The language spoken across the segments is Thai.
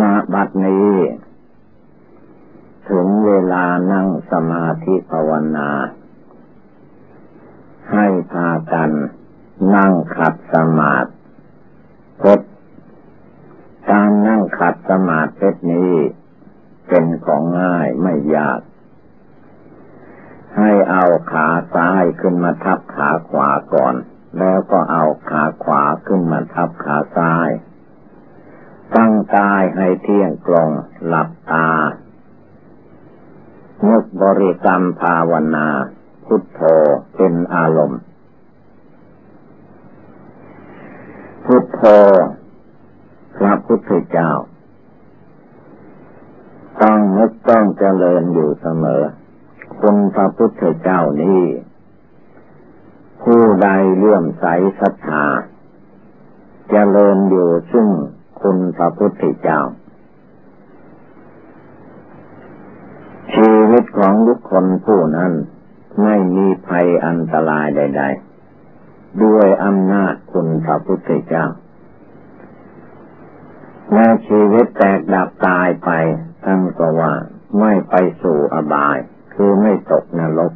ณบัดนี้ ถึงเวลานั่งสมาธิภาวนา ให้พากันนั่งขัดสมาธิการนั่งขัดสมาธินี้ เป็นของง่ายไม่ยาก ให้เอาขาซ้ายขึ้นมาทับขาขวาก่อน แล้วก็เอาขาขวาขึ้นมาทับขาซ้าย ตั้งกายให้เที่ยงตรงหลับตา นึกบริกรรมภาวนา พุทโธเป็นอารมณ์ พุทโธพระพุทธเจ้า ต้องนึกต้องเจริญอยู่เสมอ คุณพระพุทธเจ้านี้ ผู้ใดเลื่อมใสศรัทธาเจริญอยู่ซึ่ง คุณพระพุทธเจ้า ชีวิตของทุกคนผู้นั้น ไม่มีภัยอันตรายใด ๆ ด้วยอำนาจคุณพระพุทธเจ้าแม้ชีวิตแตกดับตายไปทั้งก็ว่าไม่ไปสู่อบาย คือไม่ตกนรก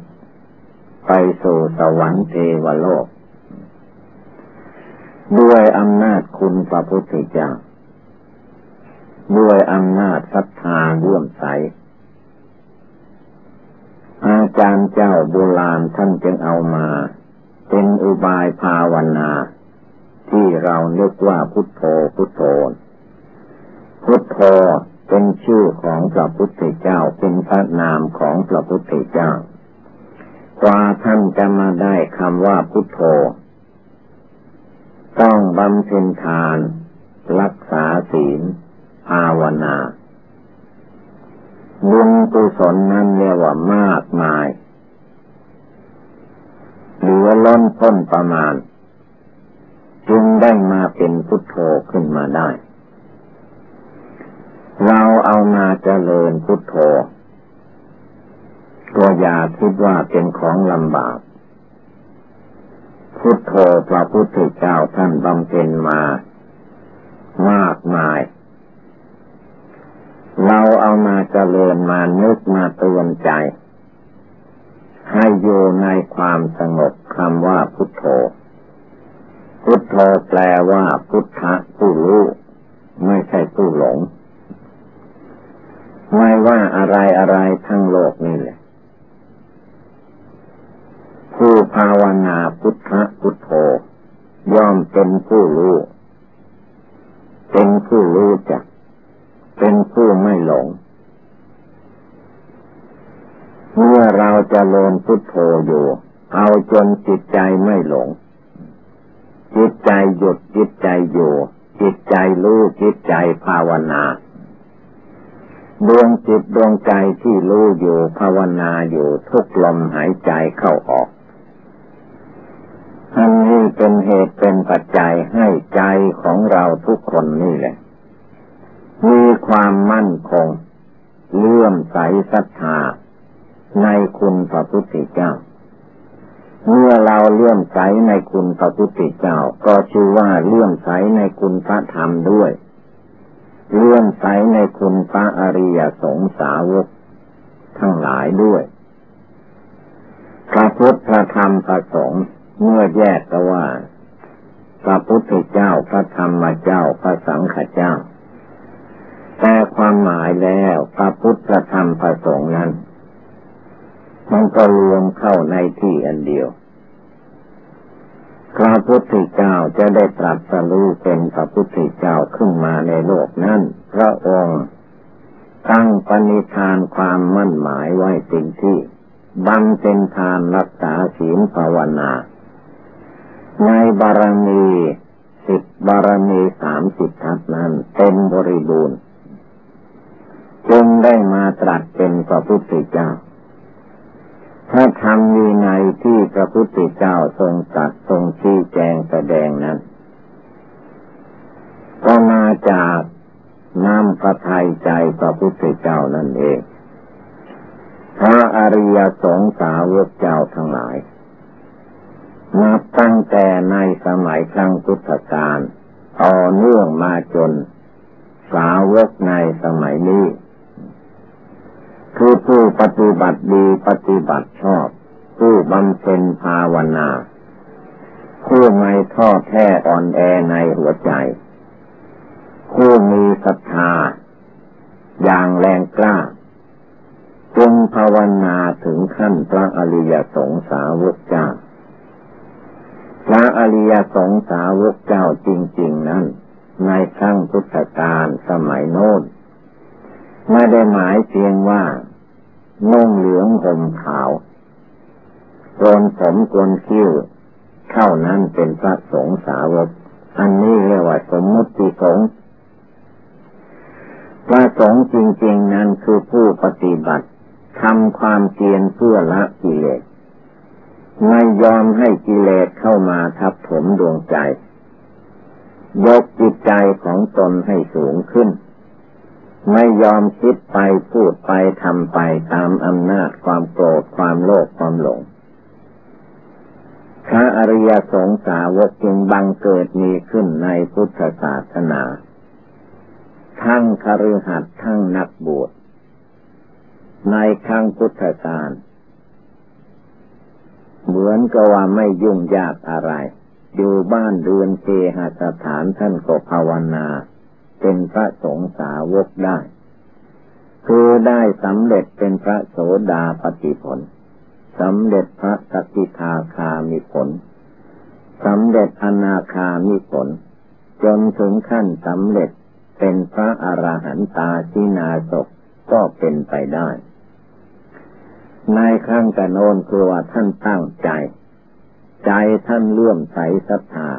ไปสู่สวรรค์เทวโลก ด้วยอำนาจคุณพระพุทธเจ้า ด้วยอำนาจศรัทธาร่วมใส อาจารย์เจ้าโบราณท่านจึงเอามา เป็นอุบายภาวนา ที่เราเรียกว่าพุทโธพุทโธ พุทโธเป็นชื่อของพระพุทธเจ้าเป็นพระนามของพระพุทธเจ้ากว่าท่านจะมาได้คำว่าพุทโธ ต้องบำเพ็ญทาน รักษาศีล ภาวนาบุญกุศลนั้นเรียกว่ามากมาย เหลือล้นพ้นประมาณ จึงได้มาเป็นพุทโธขึ้นมาได้ เราเอามาเจริญพุทโธ ตัวอย่าคิดว่าเป็นของลำบาก พุทโธพระพุทธเจ้าท่านบำเพ็ญมามากมาย เราเอามาเจริญมานึกมาเตือนใจ ให้อยู่ในความสงบคำว่าพุทโธ พุทโธแปลว่าพุทธะผู้รู้ไม่ใช่ผู้หลง ไม่ว่าอะไรอะไรทั้งโลกนี่แหละ ผู้ภาวนาพุทธะพุทโธ ย่อมเป็นผู้รู้ เป็นผู้รู้จัก เป็นผู้ไม่หลง เมื่อเราจะโลนพุทโธอยู่ เอาจนจิตใจไม่หลง จิตใจหยุดจิตใจอยู่ จิตใจรู้จิตใจภาวนาดวงจิตดวงใจที่รู้อยู่ภาวนาอยู่ทุกลมหายใจเข้าออก อันนี้เป็นเหตุเป็นปัจจัยให้ใจของเราทุกคนนี่แหละ มีความมั่นคงเลื่อมใสศรัทธาในคุณพระพุทธเจ้า เมื่อเราเลื่อมใสในคุณพระพุทธเจ้า ก็ชื่อว่าเลื่อมใสในคุณพระธรรมด้วย เลื่อมใสในคุณพระอริยสงสาวก ทั้งหลายด้วย พระพุทธพระธรรมพระสงฆ์เมื่อแยกก็ว่า พระพุทธเจ้าพระธรรมเจ้าพระสังฆเจ้า แต่ความหมายแล้วพระพุทธธรรมประสงค์นั้น มันก็รวมเข้าในที่อันเดียว พระพุทธเจ้าจะได้ตรัสรู้เป็นพระพุทธเจ้าขึ้นมาในโลกนั้น พระองค์ตั้งปณิธานความมั่นหมายไว้สิ่งที่บังเป็นทานรักษาศีลภาวนา ในบารมีสิบบารมีสามสิบทัศนั้นเต็มบริบูรณ์ จึงได้มาตรัสเป็นพระพุทธเจ้าถ้าทำมีในที่พระพุทธเจ้าทรงตรัสทรงชี้แจงแสดงนั้น ก็มาจากน้ำพระทัยใจพระพุทธเจ้านั่นเอง พระอริยสงสาวกเจ้าทั้งหลายนับตั้งแต่ในสมัยครั้งพุทธกาลต่อเนื่องมาจน สาวกในสมัยนี้ คือผู้ปฏิบัติดีปฏิบัติชอบ ผู้บำเพ็ญภาวนา ผู้ไม่ท้อแท้อ่อนแอในหัวใจ ผู้มีศรัทธา อย่างแรงกล้าจงภาวนาถึงขั้นพระอริยสงสาวกเจ้า พระอริยสงสาวกเจ้าจริง ๆ นั้น ในครั้งพุทธกาลสมัยโน้น ไม่ได้หมายเพียงว่านุ่งเหลืองห่มขาวโกนผมโกนคิ้วเท่านั้นเป็นพระสงฆ์สาวก อันนี้เรียกว่าสมมติสงฆ์พระสงฆ์จริง ๆ นั้นคือผู้ปฏิบัติทำความเพียรเพื่อละกิเลสไม่ยอมให้กิเลสเข้ามาทับถมดวงใจ ยกจิตใจของตนให้สูงขึ้น ไม่ยอมคิดไปพูดไปทำไปตามอำนาจความโกรธความโลภความหลง พระอริยสงสาวกจึงบังเกิดมีขึ้นในพุทธศาสนา ทั้งคฤหัสถ์ทั้งนักบวชในครั้งพุทธกาลเหมือนกับว่าไม่ยุ่งยากอะไร อยู่บ้านเรือนเจหสถานท่านก็ภาวนา เป็นพระสงฆ์สาวกได้ คือได้สำเร็จเป็นพระโสดาปฏิผลสำเร็จพระสกิทาคามีผลสำเร็จอนาคามีผล จนถึงขั้นสำเร็จเป็นพระอรหันตาชินาศก็เป็นไปได้ ในครั้งกระโนนคือว่าท่านตั้งใจ ใจท่านเลื่อมใสศรัทธา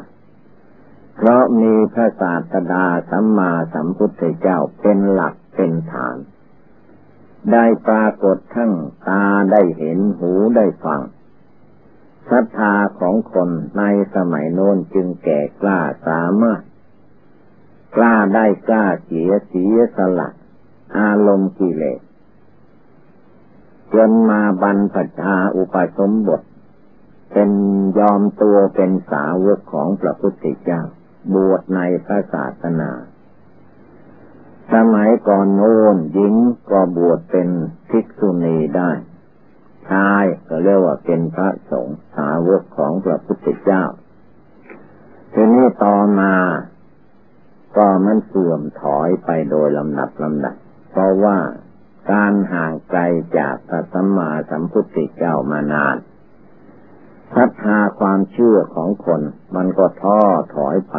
เพราะมีพระศาสดาสัมมาสัมพุทธเจ้าเป็นหลักเป็นฐาน ได้ปรากฏทั้งตาได้เห็นหูได้ฟังศรัทธาของคนในสมัยโน้นจึงแก่กล้าสามารถ กล้าได้กล้าเสียเสียสละอารมณ์กิเลสจนมาบรรพชาอุปสมบท เป็นยอมตัวเป็นสาวกของพระพุทธเจ้า บวชในพระศาสนา สมัยก่อนโน้นหญิงก็บวชเป็นภิกษุณีได้ ชายก็เรียกว่าเป็นพระสงฆ์สาวกของพระพุทธเจ้า ทีนี้ต่อมาก็มันเสื่อมถอยไปโดยลำดับลำดับ เพราะว่าการห่างไกลจากพระสัมมาสัมพุทธเจ้ามานาน ศรัทธาความเชื่อของคนมันก็ท้อถอยไป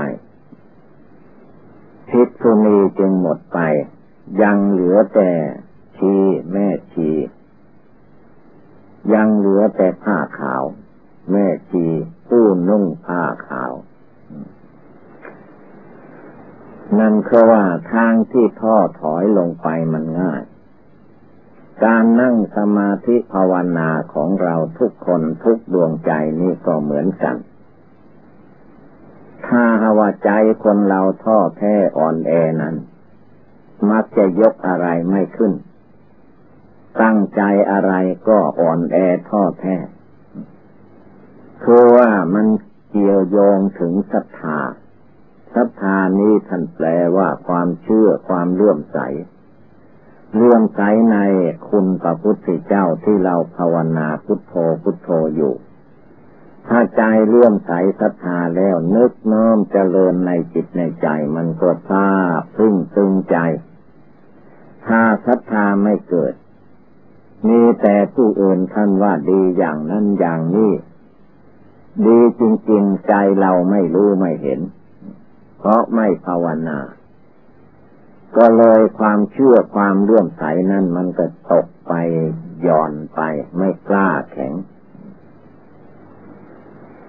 พิษทุนีจึงหมดไป ยังเหลือแต่ชีแม่ชี ยังเหลือแต่ผ้าขาว แม่ชีผู้นุ่งผ้าขาว นั่นคือว่าทางที่ท้อถอยลงไปมันง่าย การนั่งสมาธิภาวนาของเราทุกคนทุกดวงใจนี่ก็เหมือนกัน ถ้าหาวใจคนเราท้อแท้อ่อนแอนั้น มักจะยกอะไรไม่ขึ้น ตั้งใจอะไรก็อ่อนแอท้อแท้คือว่ามันเกี่ยวโยงถึงศรัทธาศรัทธานี้ท่านแปลว่าความเชื่อความเลื่อมใส เลื่อมใสในคุณพระพุทธเจ้าที่เราภาวนาพุทโธพุทโธอยู่ ถ้าใจเลื่อมใสศรัทธาแล้วนึกน้อมเจริญในจิตในใจมันก็ทราบพึ่งตึงใจ ถ้าศรัทธาไม่เกิด มีแต่ผู้อื่นท่านว่าดีอย่างนั้นอย่างนี้ ดีจริงๆใจเราไม่รู้ไม่เห็น เพราะไม่ภาวนา ก็เลยความเชื่อความเลื่อมใสนั้นมันก็ตกไปหย่อนไปไม่กล้าแข็ง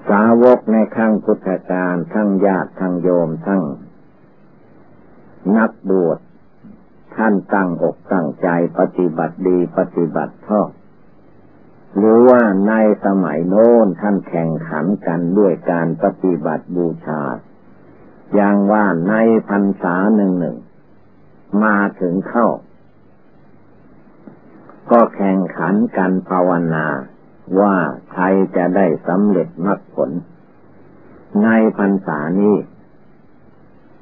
สาวกในขั้งพุทธการทั้งญาติทั้งโยมทั้งนักบวชท่านตั้งอกตั้งใจปฏิบัติดีปฏิบัติชอบหรือว่าในสมัยโน้นท่านแข่งขันกันด้วยการปฏิบัติบูชา อย่างว่าในพรรษาหนึ่งหนึ่ง มาถึงเข้า ก็แข่งขันกันภาวนาว่าใครจะได้สำเร็จมรรคผล ในพรรษานี้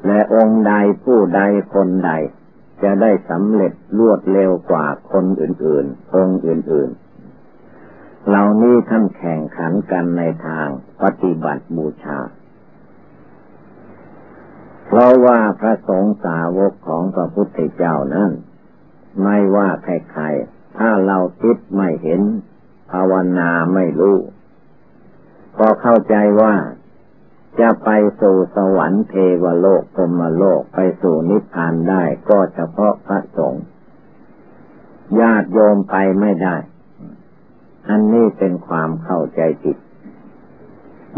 และองค์ใดผู้ใดคนใด จะได้สำเร็จรวดเร็วกว่าคนอื่นๆ องค์อื่นๆ เหล่านี้ท่านแข่งขันกันในทางปฏิบัติบูชา เพราะว่าพระสงฆ์สาวกของพระพุทธเจ้านั้น ไม่ว่าใครๆถ้าเราคิดไม่เห็น ภาวนาไม่รู้ ก็เข้าใจว่าจะไปสู่สวรรค์เทวโลกพรมโลกไปสู่นิพพานได้ก็เฉพาะพระสงฆ์ญาติโยมไปไม่ได้ อันนี้เป็นความเข้าใจผิด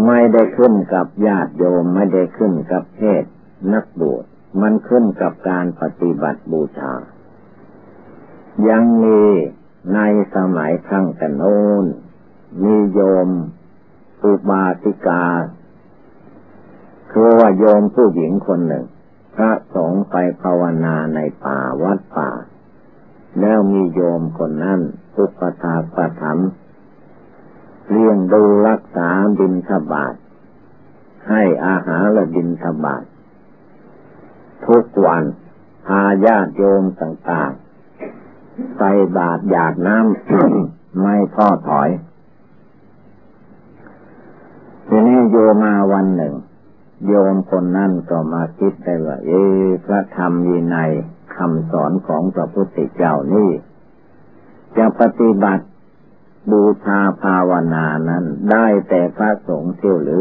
ไม่ได้ขึ้นกับญาติโยมไม่ได้ขึ้นกับเพศ นักบวชมันขึ้นกับการปฏิบัติบูชา ยังมีในสมัยครั้งแต่โน้นมีโยมอุบาสิกาคือว่าโยมผู้หญิงคนหนึ่ง พระสงฆ์ไปภาวนาในป่าวัดป่า แล้วมีโยมคนนั้นอุปถาประถมเลี้ยงดูรักษาบินทบาทให้อาหารและบินทบาท ทุกวันพาญาติโยมต่างๆใส่บาตรหยาดน้ำไม่ท้อถอย ทีนี้โยมาวันหนึ่ง โยมคนนั่นก็มาคิดได้ว่า เอพระธรรมยีในคำสอนของพระพุทธเจ้านี่ จะปฏิบัติบูชาภาวนานั้นได้แต่พระสงฆ์เที่ยวหรือ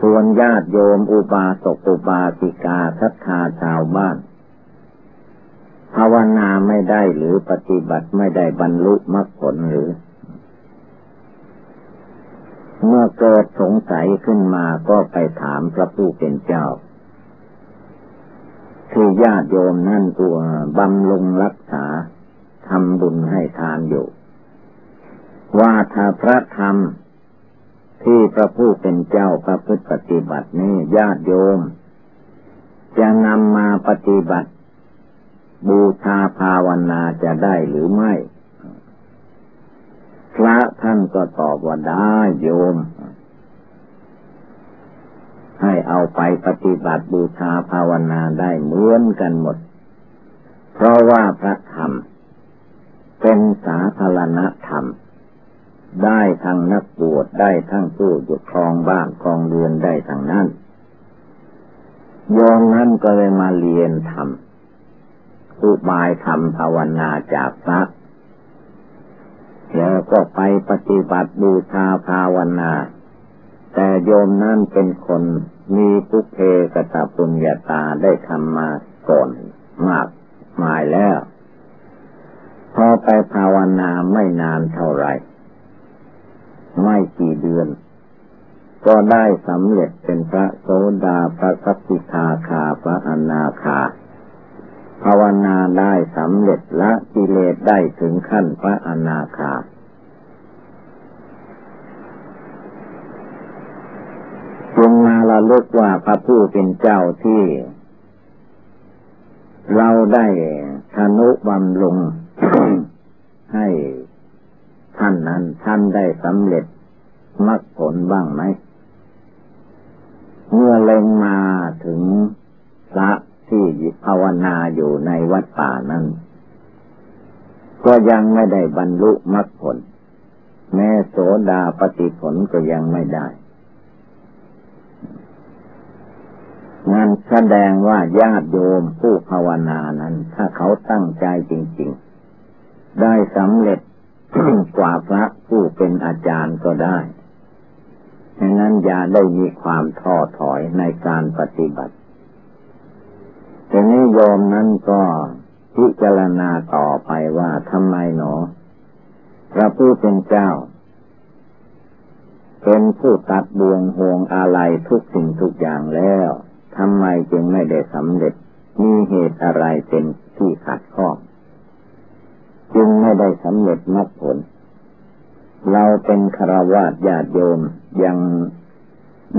ส่วนญาติโยมอุบาสกอุบาสิกาทัทธาชาวบ้าน ภาวนาไม่ได้หรือปฏิบัติไม่ได้บรรลุมรรคผลหรือ เมื่อเกิดสงสัยขึ้นมาก็ไปถามพระผู้เป็นเจ้า คือญาติโยมนั่นตัวบำรุงรักษาทำบุญให้ทานอยู่ ว่าถ้าพระธรรม ที่พระผู้เป็นเจ้าพระพุทธปฏิบัตินี้ญาติโยม จะนำมาปฏิบัติ บูชาภาวนาจะได้หรือไม่ พระท่านก็ตอบว่าได้โยม ให้เอาไปปฏิบัติบูชาภาวนาได้เหมือนกันหมด เพราะว่าพระธรรม เป็นสาธารณธรรม ได้ทั้งนักบวชได้ทั้งผู้หยุดครองบ้านครองเรือนได้ทั้งนั้นโยมนั้นก็เลยมาเรียนธรรมอุบายธรรมภาวนาจากพระแล้วก็ไปปฏิบัติบูชาภาวนา แต่โยมนั่นเป็นคนมีปุเพกตปุญญาตาได้ทำมาก่อนมากมายแล้ว พอไปภาวนาไม่นานเท่าไหร่ ไม่กี่เดือน ก็ได้สำเร็จเป็นพระโสดาพระสัพพิทาคาพระอนาคาภาวนาได้สำเร็จละกิเลสได้ถึงขั้นพระอนาคาจงมาละลึกว่าพระผู้เป็นเจ้าที่ เราได้ธนุบำลงให้ ท่านนั้นท่านได้สำเร็จมรรคผลบ้างไหม เมื่อเลงมาถึงพระที่ภาวนาอยู่ในวัดป่านั้น ก็ยังไม่ได้บรรลุมรรคผล แม้โสดาปฏิผลก็ยังไม่ได้นั่นแสดงว่าญาติโยมผู้ภาวนานั้น ถ้าเขาตั้งใจจริง ๆ ได้สำเร็จ กว่าพระผู้เป็นอาจารย์ก็ได้ดังนั้นอย่าได้มีความท้อถอยในการปฏิบัติทีนี้โยมนั้นก็พิจารณาต่อไปว่าทำไมหนอ พระผู้เป็นเจ้า เป็นผู้ตัดบวงห่วงอะไรทุกสิ่งทุกอย่างแล้วทำไมจึงไม่ได้สำเร็จ มีเหตุอะไรเป็นที่ขัดข้อง จึงไม่ได้สำเร็จมรรคผล เราเป็นคารวะญาติโยมยัง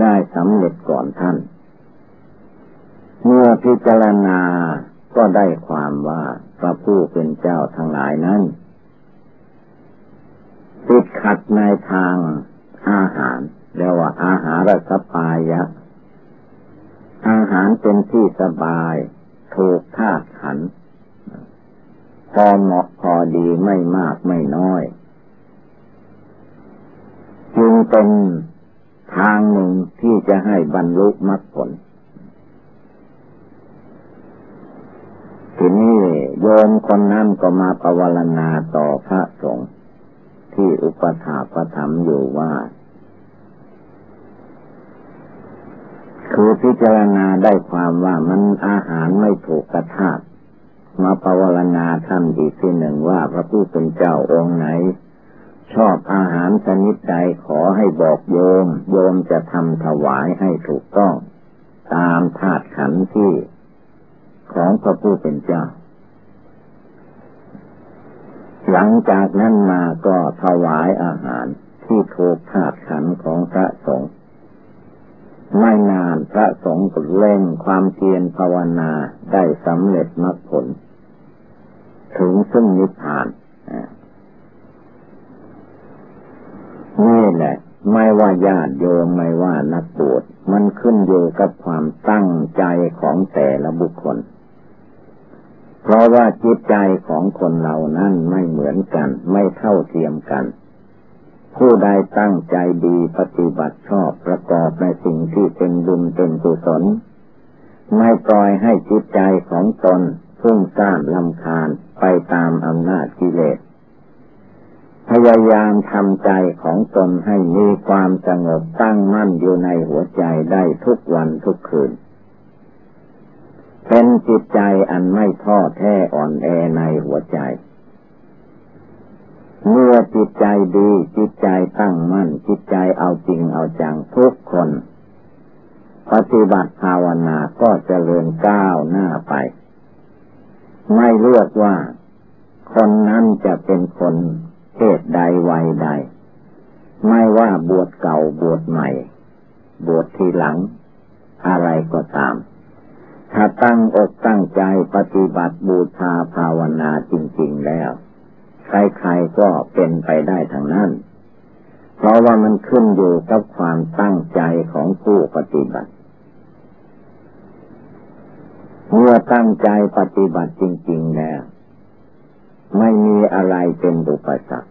ได้สำเร็จก่อนท่าน เมื่อพิจารณาก็ได้ความว่าพระผู้เป็นเจ้าทั้งหลายนั้นติดขัดในทางอาหารเรียกว่าอาหารสปายะ อาหารเป็นที่สบาย ถูกธาตุขัน พอเหมาะพอดีไม่มากไม่น้อย จึงเป็นทางหนึ่งที่จะให้บรรลุมรรคผล ทีนี้โยมคนนั้นก็มาประวรณาต่อพระสงฆ์ที่อุปถาประถมอยู่ว่า คือพิจารณาได้ความว่ามันอาหารไม่ถูกกระทา มาประวรณาท่านอีกที่หนึ่งว่าพระผู้เป็นเจ้าองค์ไหน ชอบอาหารชนิดใดขอให้บอกโยม โยมจะทำถวายให้ถูกต้อง ตามธาตุขันธ์ที่ ของพระผู้เป็นเจ้า หลังจากนั้นมาก็ถวายอาหารที่ถูกธาตุขันของพระสงฆ์ ไม่นานพระสงฆ์ก็เล่งความเพียรภาวนาได้สำเร็จมรรคผล ถึงซึ่งนิพพานนี่แหละ ไม่ว่าญาติโยมไม่ว่านักบวชมันขึ้นอยู่กับความตั้งใจของแต่ละบุคคล เพราะว่าจิตใจของคนเรานั้นไม่เหมือนกัน ไม่เท่าเทียมกัน ผู้ใดตั้งใจดีปฏิบัติชอบประกอบในสิ่งที่เป็นบุญเป็นกุศล ไม่ปล่อยให้จิตใจของตนพุ่งซ่านลำคาญไปตามอำนาจกิเลส พยายามทำใจของตนให้มีความสงบตั้งมั่นอยู่ในหัวใจได้ทุกวันทุกคืน เป็นจิตใจอันไม่ท้อแท้อ่อนแอในหัวใจ เมื่อจิตใจดี จิตใจตั้งมั่น จิตใจเอาจริงเอาจังทุกคน ปฏิบัติภาวนาก็จเจริญก้าวหน้าไป ไม่เลือกว่า คนนั้นจะเป็นคนเพศใดวัยใด ไม่ว่าบวชเก่าบวชใหม่ บวชทีหลัง อะไรก็ตาม ถ้าตั้งอกตั้งใจปฏิบัติบูชาภาวนาจริง ๆแล้ว ใครๆก็เป็นไปได้ทั้งนั้น เพราะว่ามันขึ้นอยู่กับความตั้งใจของผู้ปฏิบัติ เมื่อตั้งใจปฏิบัติจริง ๆ แล้ว ไม่มีอะไรเป็นอุปสรรค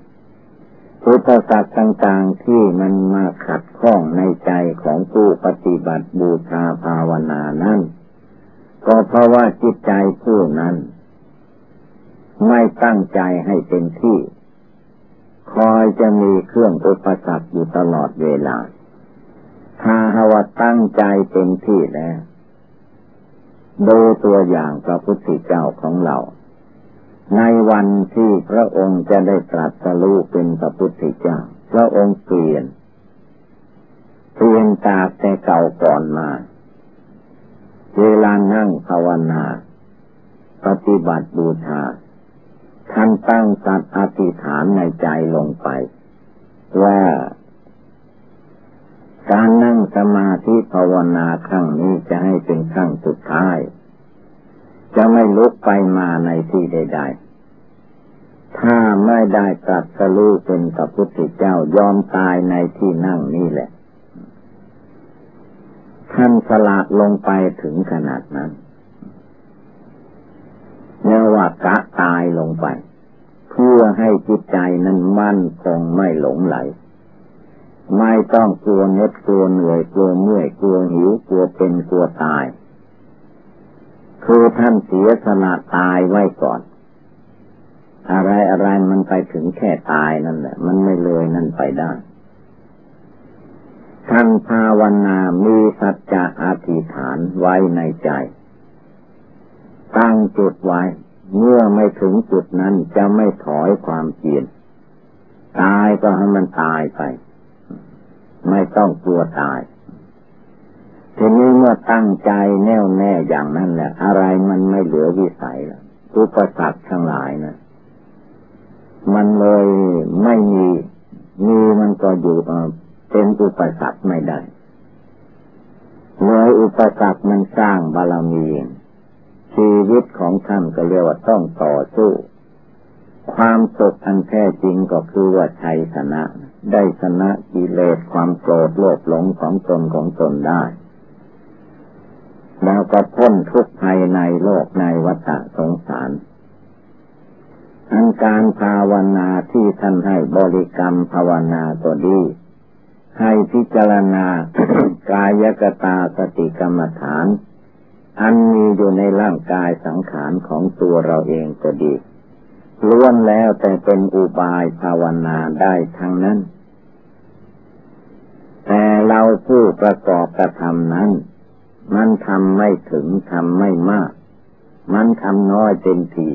อุปสรรคต่างๆที่มันมาขัดข้องในใจของผู้ปฏิบัติบูชาภาวนานั้น ก็เพราะว่าจิตใจผู้นั้น ไม่ตั้งใจให้เป็นที่ คอยจะมีเครื่องอุปสรรคอยู่ตลอดเวลา ถ้าหาว่าตั้งใจเป็นที่แล้วดูตัวอย่างพระพุทธเจ้าของเรา ในวันที่พระองค์จะได้ตรัสรู้เป็นพระพุทธเจ้า พระองค์เปลี่ยน เปลี่ยนจากแต่เก่าก่อนมา เวลานั่งภาวนา ปฏิบัติบูชา ท่านตั้งสัตว์อธิษฐานในใจลงไป ว่า การนั่งสมาธิภาวนาครั้งนี้จะให้เป็นครั้งสุดท้าย จะไม่ลุกไปมาในที่ใด ๆ ถ้าไม่ได้ตรัสรู้เป็นพระพุทธเจ้ายอมตายในที่นั่งนี่แหละ ท่านสละลงไปถึงขนาดนั้น เรียกว่ากะตายลงไป เพื่อให้จิตใจนั้นมั่นคงไม่หลงไหล ไม่ต้องกลัวเน็ดกลัวเหนื่อยกลัวเมื่อยกลัวหิวกลัวเป็นกลัวตาย คือท่านเสียสละตายไว้ก่อน อะไรอะไรมันไปถึงแค่ตายนั่นแหละ มันไม่เลยนั่นไปได้ท่านภาวนามีสัจจะอธิษฐานไว้ในใจ ตั้งจุดไว้ เมื่อไม่ถึงจุดนั้นจะไม่ถอยความเพียรตายก็ให้มันตายไป ไม่ต้องกลัวตาย ทีนี้เมื่อตั้งใจแน่วแน่อย่างนั้นแหละ อะไรมันไม่เหลือวิสัยแล้วอุปสรรคทั้งหลายนะมันเลยไม่มีมีมันก็อยู่เป็นอุปสรรคไม่ได้เลยอุปสรรคมันสร้างบารมี ชีวิตของท่านก็เรียกว่าต้องต่อสู้ ความสุขอันแท้จริงก็คือว่าชัยชนะ ได้ชนะกิเลสความโกรธโลภหลงของตนของตนได้ แล้วก็พ้นทุกข์ภายในโลกในวัฏสงสารอันการภาวนาที่ท่านให้บริกรรมภาวนาก็ดี ให้พิจารณากายกตาสติกรรมฐาน อันมีอยู่ในร่างกายสังขารของตัวเราเองก็ดีล้วนแล้วแต่เป็นอุบายภาวนาได้ทั้งนั้น แต่เราผู้ประกอบกระทำนั้น มันทำไม่ถึงทำไม่มาก มันทำน้อยเต็มที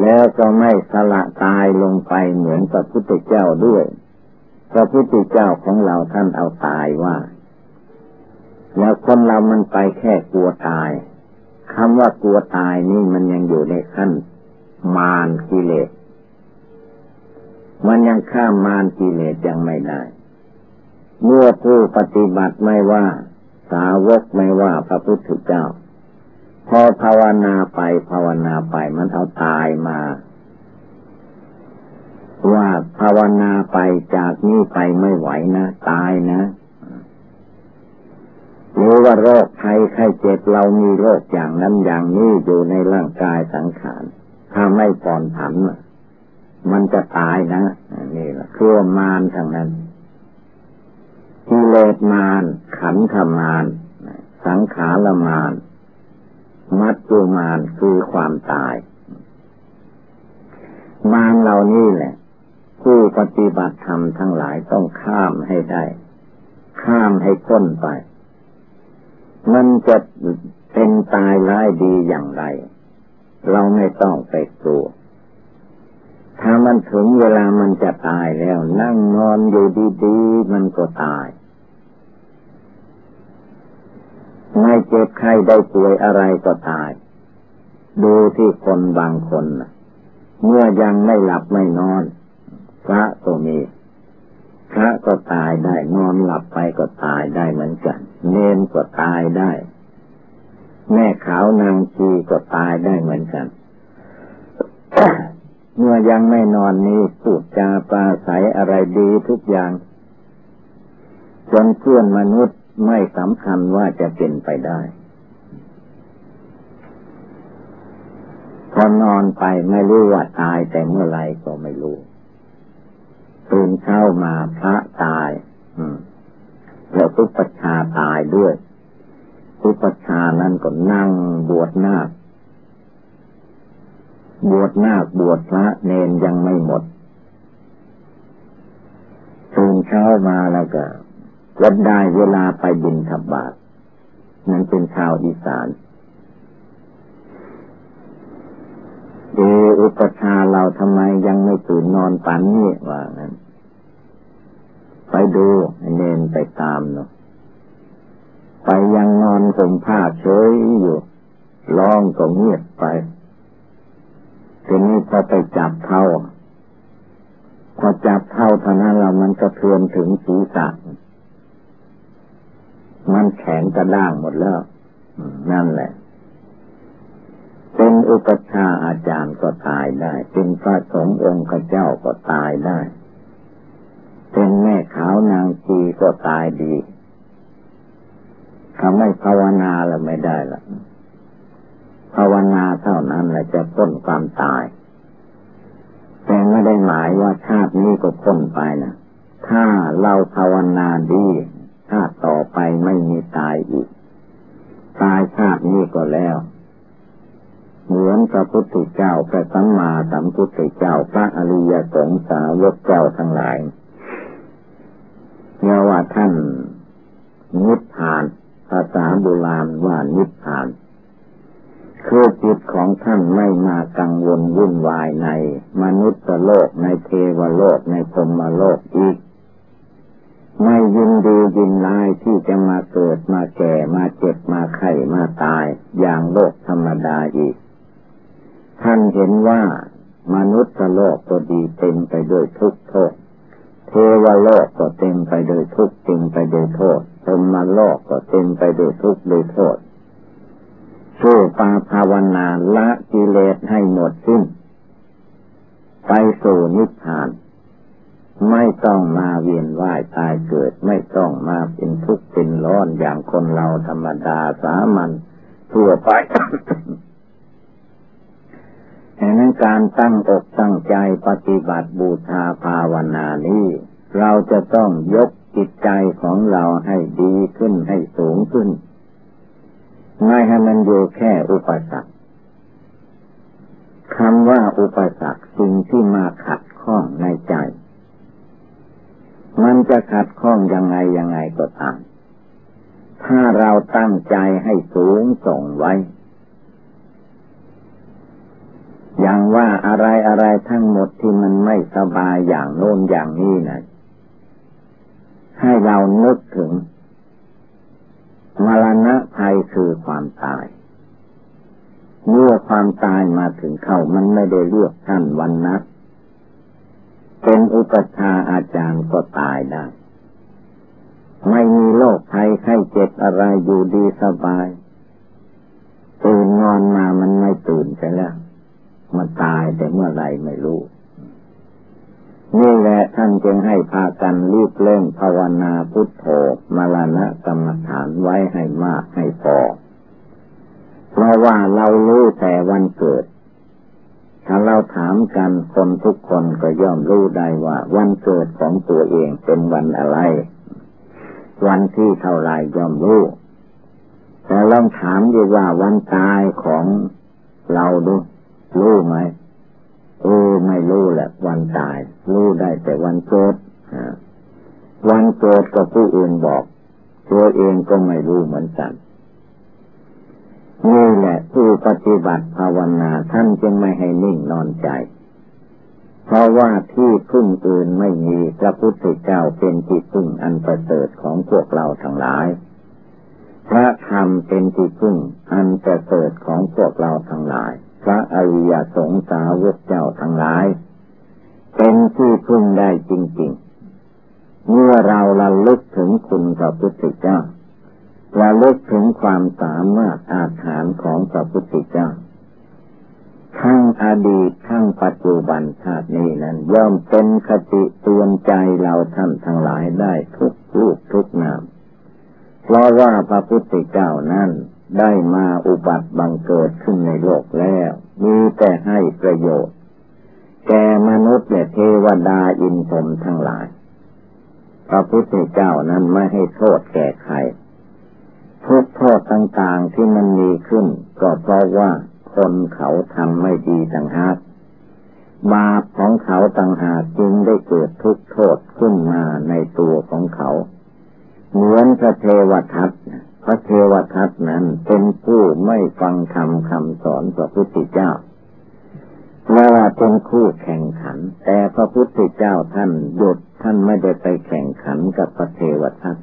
แล้วก็ไม่สละตายลงไปเหมือนพระพุทธเจ้าด้วย พระพุทธเจ้าของเราท่านเอาตายว่า แล้วคนเรามันไปแค่กลัวตายคำว่ากลัวตายนี่มันยังอยู่ในขั้นมารกิเลส มันยังข้ามมารกิเลสยังไม่ได้ เมื่อผู้ปฏิบัติไม่ว่า สาวกไม่ว่าพระพุทธเจ้า พอภาวนาไปภาวนาไปมันเอาตายมา ว่าภาวนาไปจากนี้ไปไม่ไหวนะ ตายนะ หรือว่าโรคภัยไข้เจ็บเรามีโรคอย่างนั้นอย่างนี้อยู่ในร่างกายสังขารถ้าไม่ผ่อนผันมันจะตายนะนี่แหละคือมารทางนั้นกิเลสมารขันธมารสังขารมารมัจจุมารคือความตาย มารเหล่านี้แหละ ผู้ปฏิบัติธรรมทั้งหลายต้องข้ามให้ได้ ข้ามให้พ้นไป มันจะเป็นตายร้ายดีอย่างไร เราไม่ต้องไปกลัว ถ้ามันถึงเวลามันจะตายแล้ว นั่งนอนอยู่ดีๆ มันก็ตาย ไม่เจ็บใครได้ป่วยอะไรก็ตาย ดูที่คนบางคน เมื่อยังไม่หลับไม่นอน พระก็มี พระก็ตายได้ นอนหลับไปก็ตายได้เหมือนกัน เนนก็ตายได้ แม่ขาวนางชีก็ตายได้เหมือนกัน เมื่อยังไม่นอนนี้พูดจาปาศัยอะไรดีทุกอย่าง จนเพื่อนมนุษย์ไม่สำคัญว่าจะเป็นไปได้พอนอนไปไม่รู้ว่าตายแต่เมื่อไรก็ไม่รู้ ตื่นเช้ามาพระตายแล้วทุปชาตายด้วย อุปชานั้นก็นั่งบวชนาคบวชนาคบวชพระเนนยังไม่หมดตื่นเช้ามาแล้วก็ก็ได้เวลาไปบินธบาตนั่นเป็นชาวอีสานเออุปชาเราทำไมยังไม่ตื่นนอนปันนี่ว่างั้น ไปดูเนนไปตามเนาะไปยังนอนห่มผ้าเฉยอยู่ร้องก็เงียบไป ทีนี้พอไปจับเท้าพอจับเท้าเท่านั้นเรามันก็เทือนถึงศีรษะมันแข็งกระด้างหมดแล้ว นั่นแหละ เป็นอุปชาอาจารย์ก็ตายได้ เป็นพระสงฆ์องค์เจ้าก็ตายได้ เป็นแม่ขาวนางจีก็ตายดีถ้าไม่ภาวนาแล้วไม่ได้ละภาวนาเท่านั้นแหละจะพ้นความตาย แต่ไม่ได้หมายว่าชาตินี้ก็พ้นไปนะถ้าเราภาวนาดีชาติต่อไปไม่มีตายอีก ตายชาตินี้ก็แล้ว เหมือนพระพุทธเจ้าพระสัมมาสัมพุทธเจ้าพระอริยสงสาวกเจ้าทั้งหลาย เนื่อว่าท่านนิพพาน ภาษาโบราณว่านิพพาน คือจิตของท่านไม่มากังวลวุ่นวายในมนุษย์โลกในเทวโลกในพรมโลกอีก ไม่ยินดียินร้ายที่จะมาเกิดมาแก่มาเจ็บมาไข้มาตายอย่างโลกธรรมดาอีก ท่านเห็นว่ามนุษย์โลกก็ดีเต็มไปด้วยทุกข์โทษ เทวโลกก็เต็มไปโดยทุกข์เต็มไปโดยโทษพรมโลกก็เต็มไปโดยทุกข์ด้วยโทษสู้ปาภาวนาละกิเลสให้หมดสิ้น ไปสู่นิพพาน ไม่ต้องมาเวียนว่ายตายเกิดไม่ต้องมาเป็นทุกข์เป็นร้อนอย่างคนเราธรรมดาสามัญทั่วไป ดังนั้นการตั้งอกตั้งใจปฏิบัติบูชาภาวนานี้ เราจะต้องยกจิตใจของเราให้ดีขึ้นให้สูงขึ้น ไม่ให้มันอยู่แค่อุปสรรคคำว่าอุปสรรคสิ่งที่มาขัดข้องในใจ มันจะขัดข้องยังไงยังไงก็ตาม ถ้าเราตั้งใจให้สูงส่งไว้ อย่างว่าอะไรอะไรทั้งหมดที่มันไม่สบายอย่างโน้นอย่างนี้นะให้เรานึกถึงมรณะภัยคือความตาย เมื่อความตายมาถึงเขามันไม่ได้เลือกท่านวันนัดเป็นอุปชาอาจารย์ก็ตายได้ ไม่มีโรคภัยไข้เจ็บอะไรอยู่ดีสบายตื่นนอนมามันไม่ตื่นใช่แล้ว มันตายแต่เมื่อไรไม่รู้ นี่แหละท่านจึงให้พากันรีบเล่นภาวนาพุทโธมรณะกรรมฐานไว้ให้มากให้พอเพราะว่าเรารู้แต่วันเกิด ถ้าเราถามกันคนทุกคนก็ย่อมรู้ได้ว่า วันเกิดของตัวเองเป็นวันอะไร วันที่เท่าไรย่อมรู้แต่ลองถามดีว่าวันตายของเราดู รู้ไหมเออไม่รู้แหละ วันตาย รู้ได้แต่วันเกิดวันเกิดก็ผู้อื่นบอก ตัวเองก็ไม่รู้เหมือนกันนี่แหละผู้ปฏิบัติภาวนาท่านจึงไม่ให้นิ่งนอนใจ เพราะว่าที่พึ่งอื่นไม่มีพระพุทธเจ้าเป็นที่พึ่งอันประเสริฐของพวกเราทั้งหลาย พระธรรมเป็นที่พึ่งอันประเสริฐของพวกเราทั้งหลาย พระอริยสงสาวกเจ้าทั้งหลาย เป็นที่พึ่งได้จริง ๆ เมื่อเราระลึกถึงคุณพระพุทธเจ้าระลึกถึงความสามารถอาถรรพ์ของพระพุทธเจ้าทั้งอดีตทั้งปัจจุบันชาตินี้นั้นย่อมเป็นคติเตือนใจเราท่านทั้งหลายได้ทุกรูปทุกนาม เพราะว่าพระพุทธเจ้านั้น ได้มาอุบัติบังเกิดขึ้นในโลกแล้ว มีแต่ให้ประโยชน์ แก่มนุษย์และเทวดาอินทรมทั้งหลาย พระพุทธเจ้านั้นไม่ให้โทษแก่ใคร ทุกโทษต่างๆที่มันมีขึ้น ก็เพราะว่าคนเขาทำไม่ดีต่างหากบาปของเขาต่างหากจึงได้เกิดทุกโทษขึ้นมาในตัวของเขา เหมือนพระเทวทัต พระเทวทัตนั้นเป็นผู้ไม่ฟังคำคำสอนพระพุทธเจ้าแม้ว่าเป็นคู่แข่งขัน แต่พระพุทธเจ้าท่านหยุดท่านไม่ได้ไปแข่งขันกับพระเทวทัต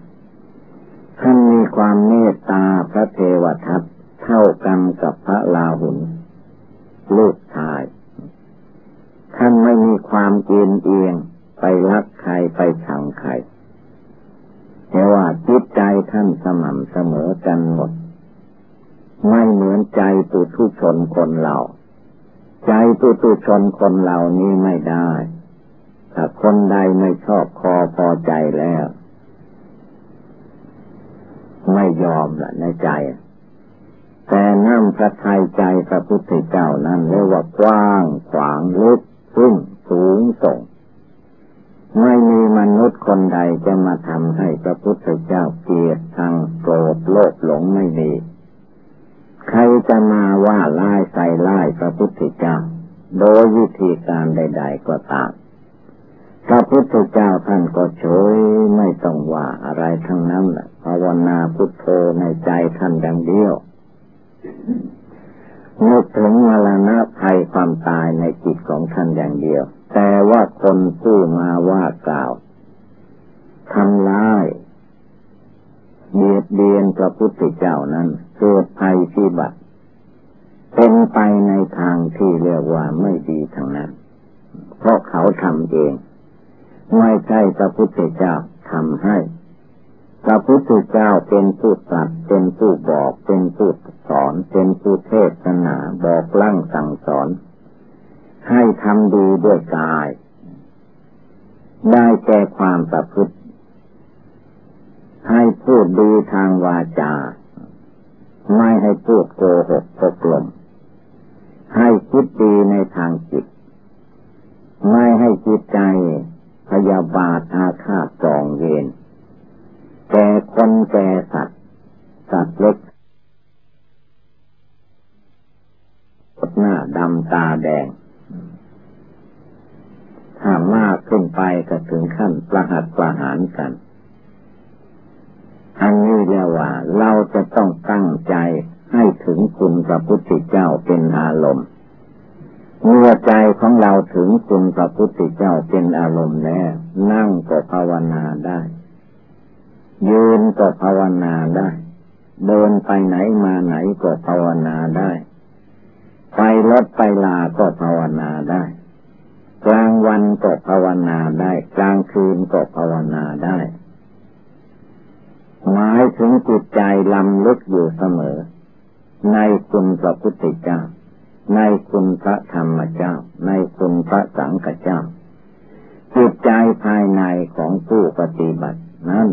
ท่านมีความเมตตาพระเทวทัตเท่ากันกับพระลาหุนลูกชาย ท่านไม่มีความเอียงเอียงไปรักใครไปชังใคร แต่ว่าจิตใจท่านสม่ำเสมอกันหมด ไม่เหมือนใจปุถุชนคนเรา ใจปุถุชนคนเหล่านี้ไม่ได้ ถ้าคนใดไม่ชอบคอพอใจแล้ว ไม่ยอมละในใจ แต่น้ำพระทัยใจพระพุทธเจ้านั้นเรียกว่ากว้างขวางลึกซึ้งสูงส่ง ไม่มีมนุษย์คนใดจะมาทำให้พระพุทธเจ้าเกลียดทางโกรธโลภหลงไม่มีใครจะมาว่าไล่ใส่ไล่พระพุทธเจ้า โดยวิธีการใด ๆก็ตาม พระพุทธเจ้าท่านก็เฉยไม่ต้องว่าอะไรทั้งนั้นแหละภาวนาพุทโธในใจท่านอย่างเดียวนึกถึงมรณะภัยความตายในจิตของท่านอย่างเดียว แต่ว่าคนผู้มาว่ากล่าวทำร้ายเบียดเบียนพระพุทธเจ้านั้นเกิดภัยพิบัติเป็นไปในทางที่เรียกว่าไม่ดีทางนั้น เพราะเขาทำเอง ไม่ใช่พระพุทธเจ้าทำให้พระพุทธเจ้าเป็นผู้ตรัสเป็นผู้บอก เป็นผู้สอน เป็นผู้เทศนาบอกลั่งสั่งสอน ให้ทำดีด้วยกาย ได้แก่ความประพฤติให้พูดดีทางวาจา ไม่ให้พูดโกหกตกลมให้คิดดีในทางจิต ไม่ให้จิตใจพยาบาทอาฆาตจองเวรแก่คนแก่สัตว์ สัตว์เล็กหน้าดำตาแดง ถ้ามากขึ้นไปก็ถึงขั้นประหัตประหารกัน อันนี้เรียกว่า เราจะต้องตั้งใจให้ถึงคุณพระพุทธเจ้าเป็นอารมณ์เมื่อใจของเราถึงคุณพระพุทธเจ้าเป็นอารมณ์แล้ว นั่งก็ภาวนาได้ ยืนก็ภาวนาได้ เดินไปไหนมาไหนก็ภาวนาได้ ไปรถไปลาก็ภาวนาได้ กลางวันก็ภาวนาได้ กลางคืนก็ภาวนาได้หมายถึงจิตใจลำลึกอยู่เสมอ ในคุณพระพุทธเจ้า ในคุณพระธรรมเจ้า ในคุณพระสังฆเจ้า จิตใจภายในของผู้ปฏิบัตินั้น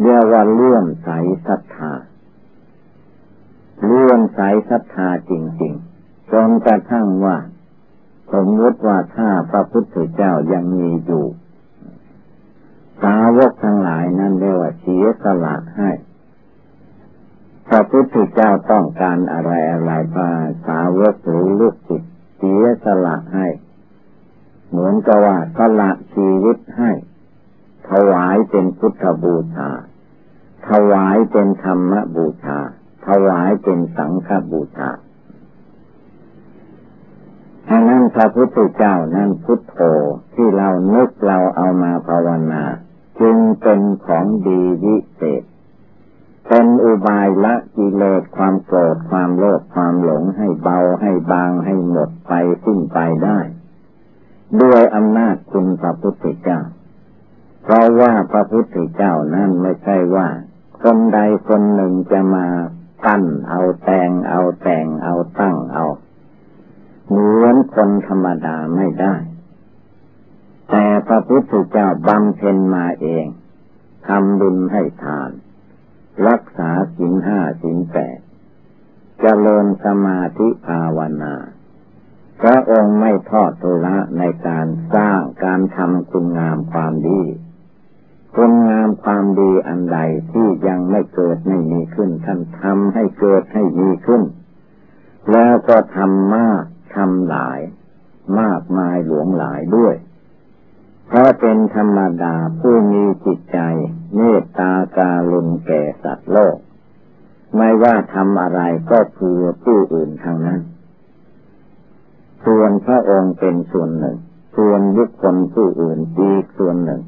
เรียกว่าเลื่อมใสศรัทธาเลื่อมใสศรัทธาจริงๆจนกระทั่งว่า สมมติว่าถ้าพระพุทธเจ้ายังมีอยู่สาวกทั้งหลายนั้นเรียกว่าเสียสละให้พระพุทธเจ้าต้องการอะไรอะไรพาสาวกหรือลูกศิษย์เสียสละให้ เหมือนกับว่าสละชีวิตให้ ถวายเป็นพุทธบูชา ถวายเป็นธรรมบูชา ถวายเป็นสังฆบูชา อันนั้นพระพุทธเจ้านั้นพุทโธที่เรานึกเราเอามาภาวนา จึงเป็นของดีวิเศษ เป็นอุบายละกิเลสความโกรธความโลภความหลงให้เบาให้บางให้หมดไปสิ้นไปได้ ด้วยอำนาจคุณพระพุทธเจ้า เพราะว่าพระพุทธเจ้านั้นไม่ใช่ว่า คนใดคนหนึ่งจะมาตั้นเอาแต่งเอาแต่งเอาตั้งเอา เหมือนคนธรรมดาไม่ได้ แต่พระพุทธเจ้าบำเพ็ญมาเองทำบุญให้ทาน รักษาสินห้าสินแปดเจริญสมาธิภาวนา พระองค์ไม่ทอดทุละในการสร้างการทำคุณงามความดีคุณงามความดีอันใดที่ยังไม่เกิดไม่มีขึ้น ท่านทำให้เกิดให้มีขึ้น แล้วก็ทำมาก ทำหลาย มากมายหลวงหลายด้วย เพราะเป็นธรรมดาผู้มีจิตใจ เมตตาการุณแก่สัตว์โลก ไม่ว่าทำอะไรก็เพื่อผู้อื่นทางนั้น ส่วนพระองค์เป็นส่วนหนึ่ง ส่วนบุคคลผู้อื่นอีกส่วนหนึ่ง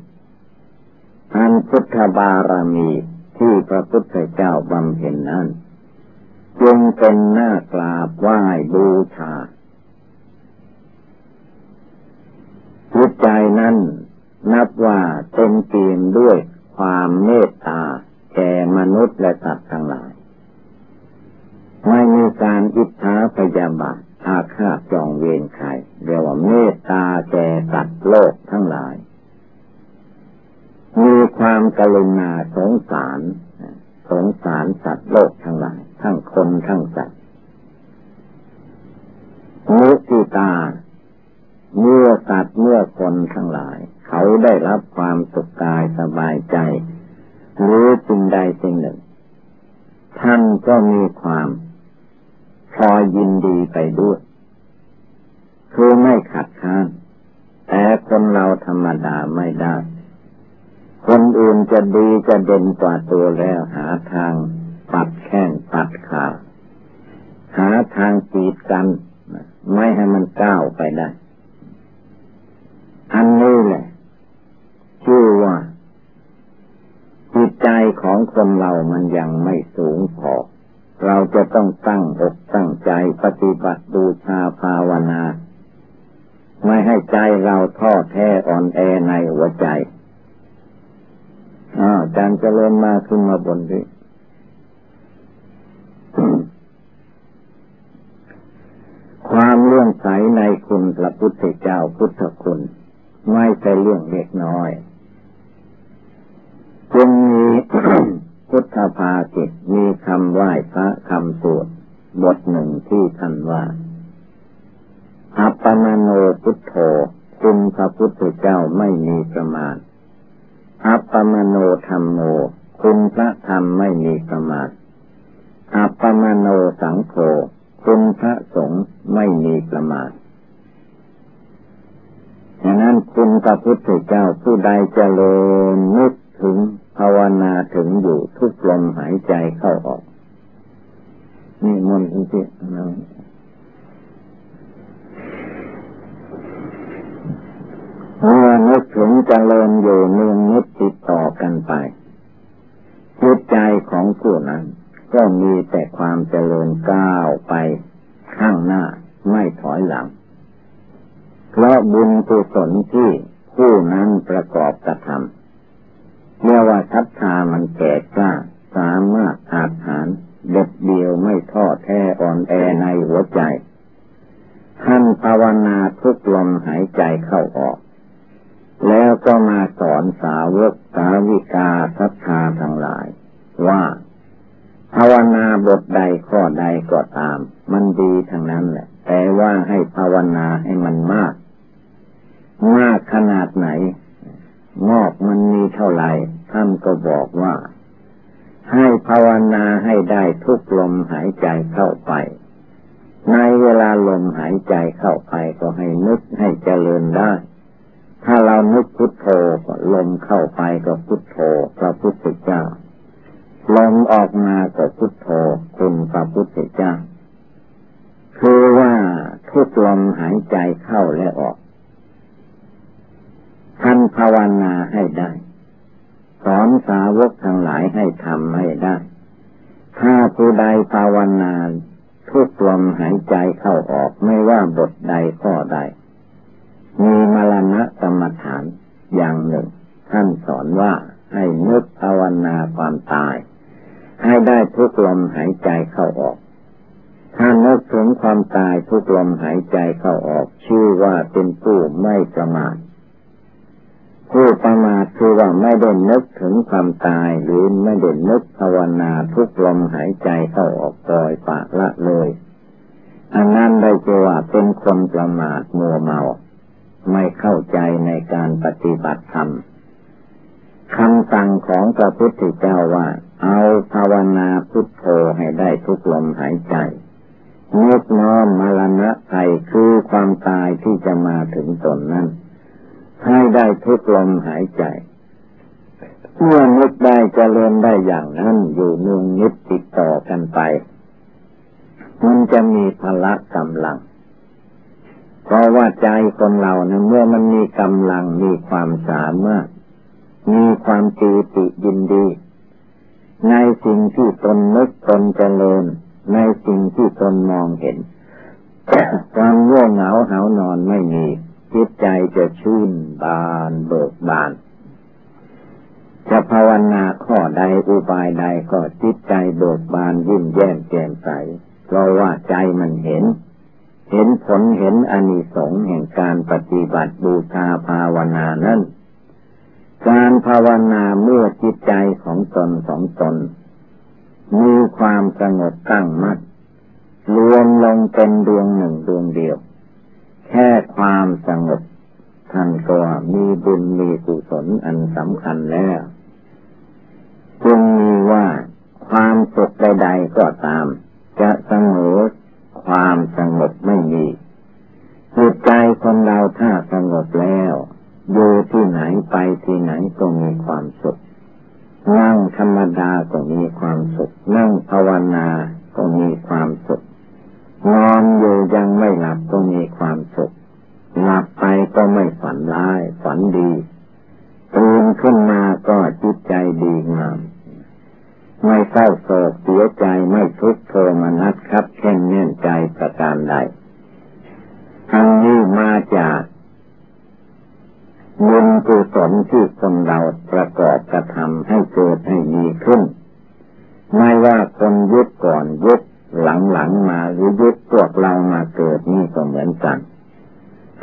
อันพุทธบารมีที่พระพุทธเจ้าบำเพ็ญนั้น จึงเป็นหน้ากราบไหว้บูชา จิตใจนั้นนับว่าเต็มเปี่ยมด้วยความเมตตาแก่มนุษย์และสัตว์ทั้งหลาย ไม่มีการอิจฉาพยาบาทอาฆาตจองเวรใครเรียกว่าเมตตาแก่สัตว์โลกทั้งหลาย มีความกรุณาสงสาร สงสารสัตว์โลกทั้งหลาย ทั้งคนทั้งสัตว์มุติตา เมื่อสัตว์เมื่อคนทั้งหลาย เขาได้รับความสุขกายสบายใจ หรือสิ่งใดสิ่งหนึ่ง ท่านก็มีความพอยินดีไปด้วยคือไม่ขัดข้านแต่คนเราธรรมดาไม่ได้ คนอื่นจะดีจะเด่นกว่าตัวแล้วหาทางปัดแข้งปัดขา หาทางจีดกัน ไม่ให้มันก้าวไปได้ อันนี้แหละชื่อว่า จิตใจของคนเรามันยังไม่สูงพอ เราจะต้องตั้งอกตั้งใจปฏิบัติบูชาภาวนา ไม่ให้ใจเราท้อแท้อ่อนแอในหัวใจอาจารย์เจริญมาขึ้นมาบนที่ความเลื่อมใสในคุณพระพุทธเจ้าพุทธคุณ ไม่ใช่เรื่องเล็กน้อยจึงมีพุทธภาสิตมีคำไหว้พระคำสวดบทหนึ่งที่ท่านว่า อัปปมโนพุทโธคุณพระพุทธเจ้าไม่มีประมาณ อัปปมโนธรรมโม คุณพระธรรมไม่มีประมาณ อัปปมโนสังโฆ คุณพระสงฆ์ไม่มีประมาณ ฉะนั้นคุณพระพุทธเจ้าผู้ใดเจริญนึกถึงภาวนาถึงอยู่ทุกลมหายใจเข้าออก นี่มนต์ที่เราเมื่อนึกถึงเจริญอยู่เนืองนิดติดต่อกันไปจิตใจของผู้นั้น ก็มีแต่ความเจริญก้าวไปข้างหน้าไม่ถอยหลัง เพราะบุญกุศลที่ผู้นั้นประกอบกระทำเมื่อว่าศรัทธามันแก่กล้าสามารถอาหารเด็ดเดียวไม่ท้อแท้อ่อนแอในหัวใจ ท่านภาวนาทุกลมหายใจเข้าออก แล้วก็มาสอนสาวกสาวิกาศรัทธาทั้งหลาย ว่า ภาวนาบทใดข้อใดก็ตาม มันดีทั้งนั้นแหละ แต่ว่าให้ภาวนาให้มันมาก มากขนาดไหน งอกมันมีเท่าไหร่ท่านก็บอกว่าให้ภาวนาให้ได้ทุกลมหายใจเข้าไป ในเวลาลมหายใจเข้าไปก็ให้นึกให้เจริญได้ ถ้าเรานึกพุทโธลมเข้าไปก็พุทโธพระพุทธเจ้า ลมออกมาก็พุทโธคุณพระพุทธเจ้า คือว่าทุกลมหายใจเข้าและออกท่านภาวนาให้ได้สอนสาวกทั้งหลายให้ทำให้ได้ ถ้าผู้ใดภาวนาทุกลมหายใจเข้าออกไม่ว่าบทใดข้อใด มีมรณะกรรมฐานอย่างหนึ่ง ท่านสอนว่าให้นึกภาวนาความตาย ให้ได้ทุกลมหายใจเข้าออก ถ้านึกถึงความตายทุกลมหายใจเข้าออก ชื่อว่าเป็นผู้ไม่ประมาทผู้ประมาทคือว่าไม่ได้นึกถึงความตายหรือไม่ได้นึกภาวนาทุกลมหายใจเข้าออกปล่อยปะละเลย อันนั้นได้จะว่าเป็นคนประมาทมัวเมา ไม่เข้าใจในการปฏิบัติธรรมคำสั่งของพระพุทธเจ้าว่า เอาภาวนาพุทโธให้ได้ทุกลมหายใจนึกน้อมมรณะภัย คือความตายที่จะมาถึงตนนั้นให้ได้ทุกลมหายใจเมื่อนึกได้จเจริญได้อย่างนั้นอยู่นุ่งนิดติดต่อกันไป มันจะมีพละกำลัง เพราะว่าใจคนเรานะเมื่อมันมีกำลังมีความสามารถ มีความปีติยินดี ในสิ่งที่ตนนึกตนเจริญ ในสิ่งที่ตนมองเห็น ความง่วงเหงาเหานอนไม่มีจิตใจจะชื่นบานเบิกบาน จะภาวนาข้อใดอุบายใดก็จิตใจเบิกบานยิ้มแย้มแจ่มใสเพราะว่าใจมันเห็น เห็นผลเห็นอนิสงส์แห่งการปฏิบัติบูชาภาวนานั้นการภาวนาเมื่อจิตใจของตนสองตน มีความสงบตั้งมัน่น รวมลงเป็นดวงหนึ่งดวงเดียว แค่ความสงบท่านก็มีบุญมีกุศลอันสำคัญแล้วจึงมีว่าความสุขใดๆก็ตาม จะเสมอความสงบไม่มีจิตใจคนเราถ้าสงบแล้วอยู่ที่ไหนไปที่ไหนก็มีความสุข นั่งธรรมดาก็มีความสุข นั่งภาวนาก็มีความสุข นอนอยู่ยังไม่หลับก็มีความสุข หลับไปก็ไม่ฝันร้าย ฝันดีตื่นขึ้นมาก็จิตใจดีงาม ไม่เศร้าโศกเสียใจไม่ทุกข์โทมนัสครับแค่นเน่นใจประการใดทั้งนี้มาจากบุญกุศลที่คนเราประกอบกระทำให้เกิดให้มีขึ้น ไม่ว่าคนยุดก่อนยุด หลังๆมาหรือยุคพวกเรามาเกิดนี่ก็เหมือนกัน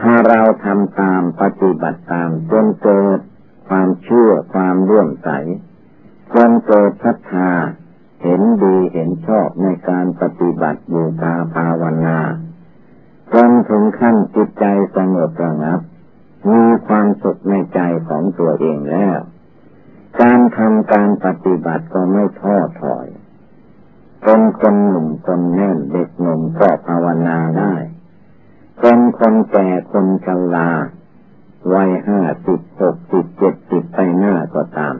ถ้าเราทำตามปฏิบัติตามจนเกิดความเชื่อความเลื่อมใสจนเกิดศรัทธาเห็นดีเห็นชอบในการปฏิบัติบูชาภาวนาจนถึงขั้นจิตใจสงบระงับ มีความสุขในใจของตัวเองแล้ว การทำการปฏิบัติก็ไม่ท้อถอย เป็นคนหนุ่มคนแน่นเด็กหนุ่มก็ภาวนาได้เป็นคนแก่คนชราวัยห้าสิบหกสิบเจ็ดสิบไปหน้าก็ตาม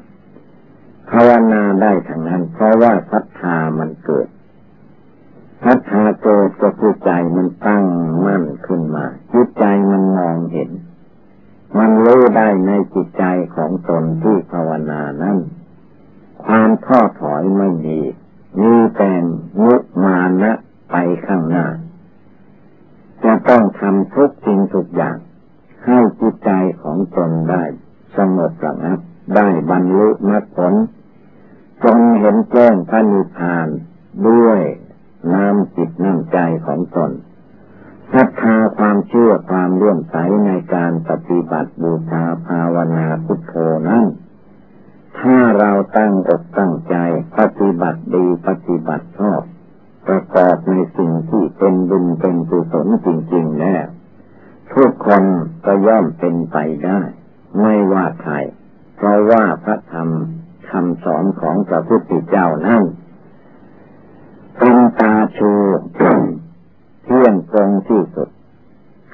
ภาวนาได้ทั้งนั้น เพราะว่าศรัทธามันเกิดศรัทธาเกิดก็คือใจมันตั้งมั่นขึ้นมาจิตใจมันมองเห็น มันรู้ได้ในจิตใจของตนที่ภาวนานั้น ความท้อถอยไม่มี มีแต่มุมานะไปข้างหน้า จะต้องทำทุกสิ่งทุกอย่าง ให้จิตใจของตนได้สงบระงับได้บรรลุมรรคผลจงเห็นแจ้งพระนิพพานด้วยน้ำจิตน้ำใจของตนศรัทธาความเชื่อความเลื่อมใสในการปฏิบัติบูชาภาวนาพุทโธนั้น ถ้าเราตั้งอกตั้งใจปฏิบัติดีปฏิบัติชอบ ประกอบในสิ่งที่เป็นบุญเป็นกุศลจริงๆแล้วทุกคนก็ย่อมเป็นไปได้ ไม่ว่าใครเพราะว่าพระธรรมคำสอนของพระพุทธเจ้านั้นเป็นตาชูเที่ยงตรงที่สุด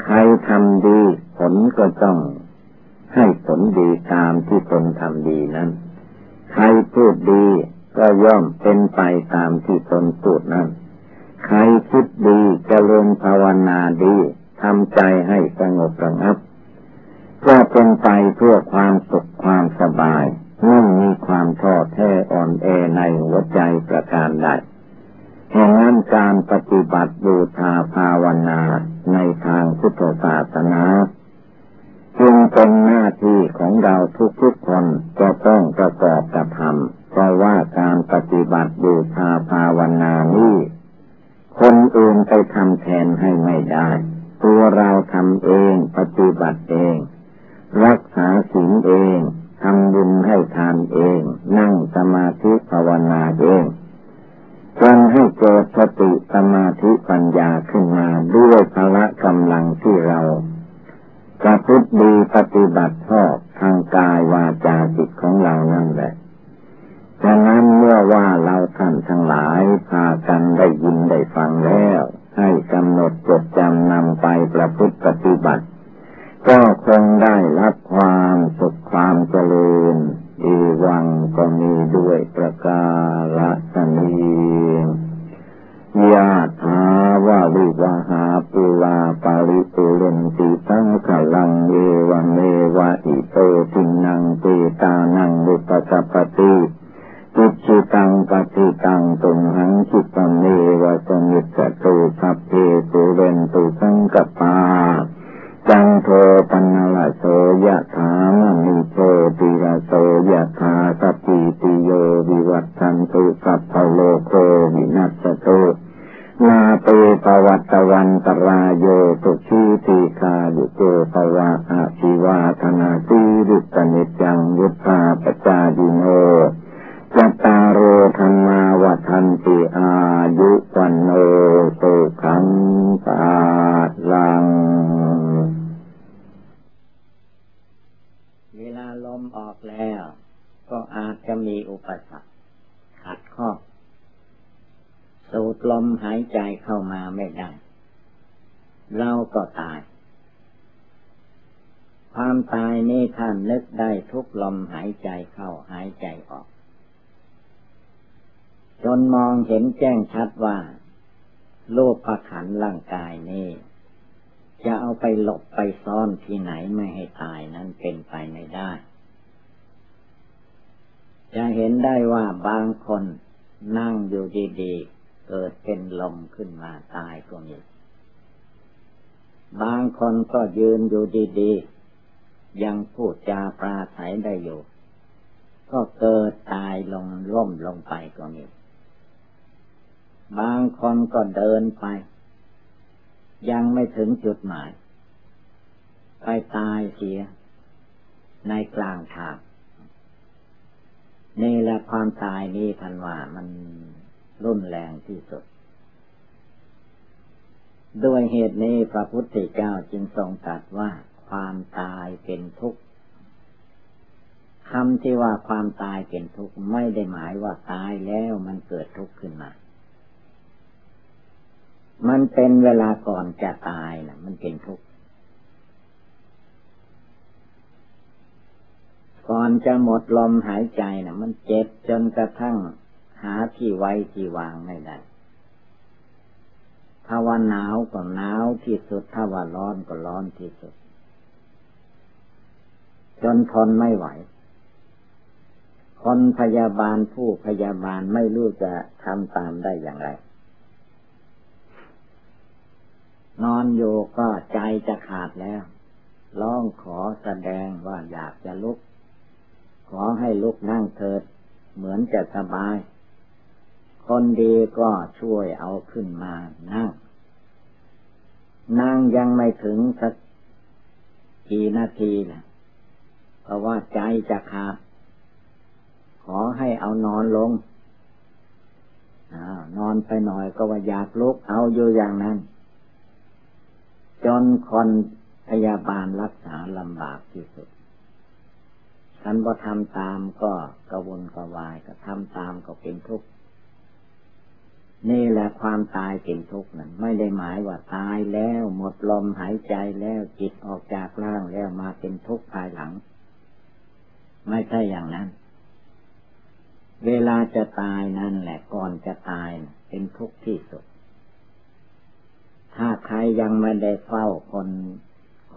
ใครทำดี ผลก็ต้องให้ผลดีตามที่ตนทำดีนั้น ใครพูดดีก็ย่อมเป็นไปตามที่ตนพูดนั้น ใครคิดดีจเจริญภาวนาดีทำใจให้สงบระงับก็เป็นไปเพื่อความสุขความสบายไม่มีความท้อแท้อ่อนแอในหัวใจประการใดแห่งนั้นการปฏิบัติบูชาภาวนาในทางพุทธศาสนา จึงเป็นหน้าที่ของเราทุกๆคนจะต้องประกอบกระทำเพราะว่าการปฏิบัติบูชาภาวนานี้คนอื่นไปทำแทนให้ไม่ได้ ตัวเราทำเองปฏิบัติเอง รักษาศีลเองทำบุญให้ทานเอง นั่งสมาธิภาวนาเองจนให้เกิดสติสมาธิปัญญาขึ้นมาด้วยพละกำลังที่เรา ประพฤติดีปฏิบัติชอบทางกายวาจาจิตของเรานั่นแหละฉะนั้นเมื่อว่าเราท่านทั้งหลายพากันได้ยินได้ฟังแล้ว ให้กำหนดจดจำนำไปประพฤติปฏิบัติ ก็คงได้รับความสุขความเจริญดีวังก็มีด้วยประกาศนี ยะถาวาวิวาหาปุลาปาริปุเรนติสังขลังเอวังเอวะอิโตทินังเตตานังบุปสปติจิจิตังปฏิตังตุงหังจิตเนวะสมิตตุสัพเพปุเรนตุสังกปา จังโทปันนละโสยะถามณิโชติระโสยะถาสติติโยวิวัตชันตุสัพพโลโควินัสตุนาเปปวัตวันตรายโยตุชีติคายุโกภวะอาชีวาธนาสีริตนิจังยุทธาปจาดิโน จัตารโอธรรมาวัฒนติอายุวันโนสุขังปาลัง เวลาลมออกแล้ว ก็อาจจะมีอุปสรรคขัดข้อ สูดลมหายใจเข้ามาไม่ได้ เราก็ตาย ความตายนี่ท่านนึกได้ทุกลมหายใจเข้าหายใจออก จนมองเห็นแจ้งชัดว่า โลกประขันร่างกายนี่จะเอาไปหลบไปซ่อนที่ไหนไม่ให้ตายนั้นเป็นไปไม่ได้ จะเห็นได้ว่าบางคนนั่งอยู่ดีๆ เกิดเป็นลมขึ้นมาตายก็มี บางคนก็ยืนอยู่ดีๆ ยังพูดจาปราศัยได้อยู่ ก็เกิดตายลงล่มลงไปก็มี บางคนก็เดินไป ยังไม่ถึงจุดหมาย ไปตายเสีย ในกลางทางนี่แหละความตายนี้ทันว่ามันรุนแรงที่สุด ด้วยเหตุนี้พระพุทธเจ้าจึงทรงตรัสว่าความตายเป็นทุกข์คำที่ว่าความตายเป็นทุกข์ไม่ได้หมายว่าตายแล้วมันเกิดทุกข์ขึ้นมา มันเป็นเวลาก่อนจะตายนะมันเป็นทุกข์ ก่อนจะหมดลมหายใจนะมันเจ็บจนกระทั่งหาที่ไว้ที่วางไม่ได้ถ้าว่าหนาวก็หนาวที่สุด ถ้าว่าร้อนก็ร้อนที่สุด จนทนไม่ไหว คนพยาบาลผู้พยาบาลไม่รู้จะทำตามได้อย่างไร นอนอยู่ก็ใจจะขาดแล้วร้องขอแสดงว่าอยากจะลุก ขอให้ลุกนั่งเถิด เหมือนจะสบาย คนดีก็ช่วยเอาขึ้นมานั่ง นั่งยังไม่ถึงสักกี่นาทีนะเพราะว่าใจจะขาด ขอให้เอานอนลงอนอนไปหน่อยก็ว่าอยากลุกเอาอยู่อย่างนั้น จนคนพยาบาลรักษาลำบากที่สุดฉันพอทำตามก็กระวนกระวายก็ทำตามก็เป็นทุกข์นี่แหละความตายเป็นทุกข์นั้นไม่ได้หมายว่าตายแล้วหมดลมหายใจแล้วจิตออกจากร่างแล้วมาเป็นทุกข์ภายหลัง ไม่ใช่อย่างนั้น เวลาจะตายนั่นแหละก่อนจะตายเป็นทุกข์ที่สุด ถ้าใครยังไม่ได้เฝ้าคน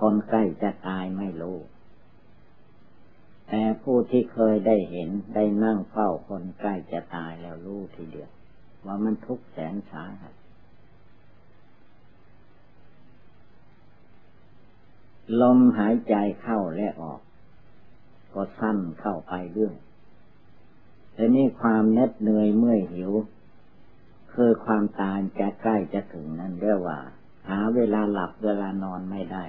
คนใกล้จะตายไม่รู้ แต่ผู้ที่เคยได้เห็นได้นั่งเฝ้าคนใกล้จะตายแล้วรู้ทีเดียว ว่ามันทุกข์แสนสาหัสลมหายใจเข้าและออก ก็สั้นเข้าไปเรื่อยแต่นี่ความเน็ดเหนื่อยเมื่อยหิว คือความตายจะใกล้จะถึงนั่นเรียกว่า หาเวลาหลับเวลานอนไม่ได้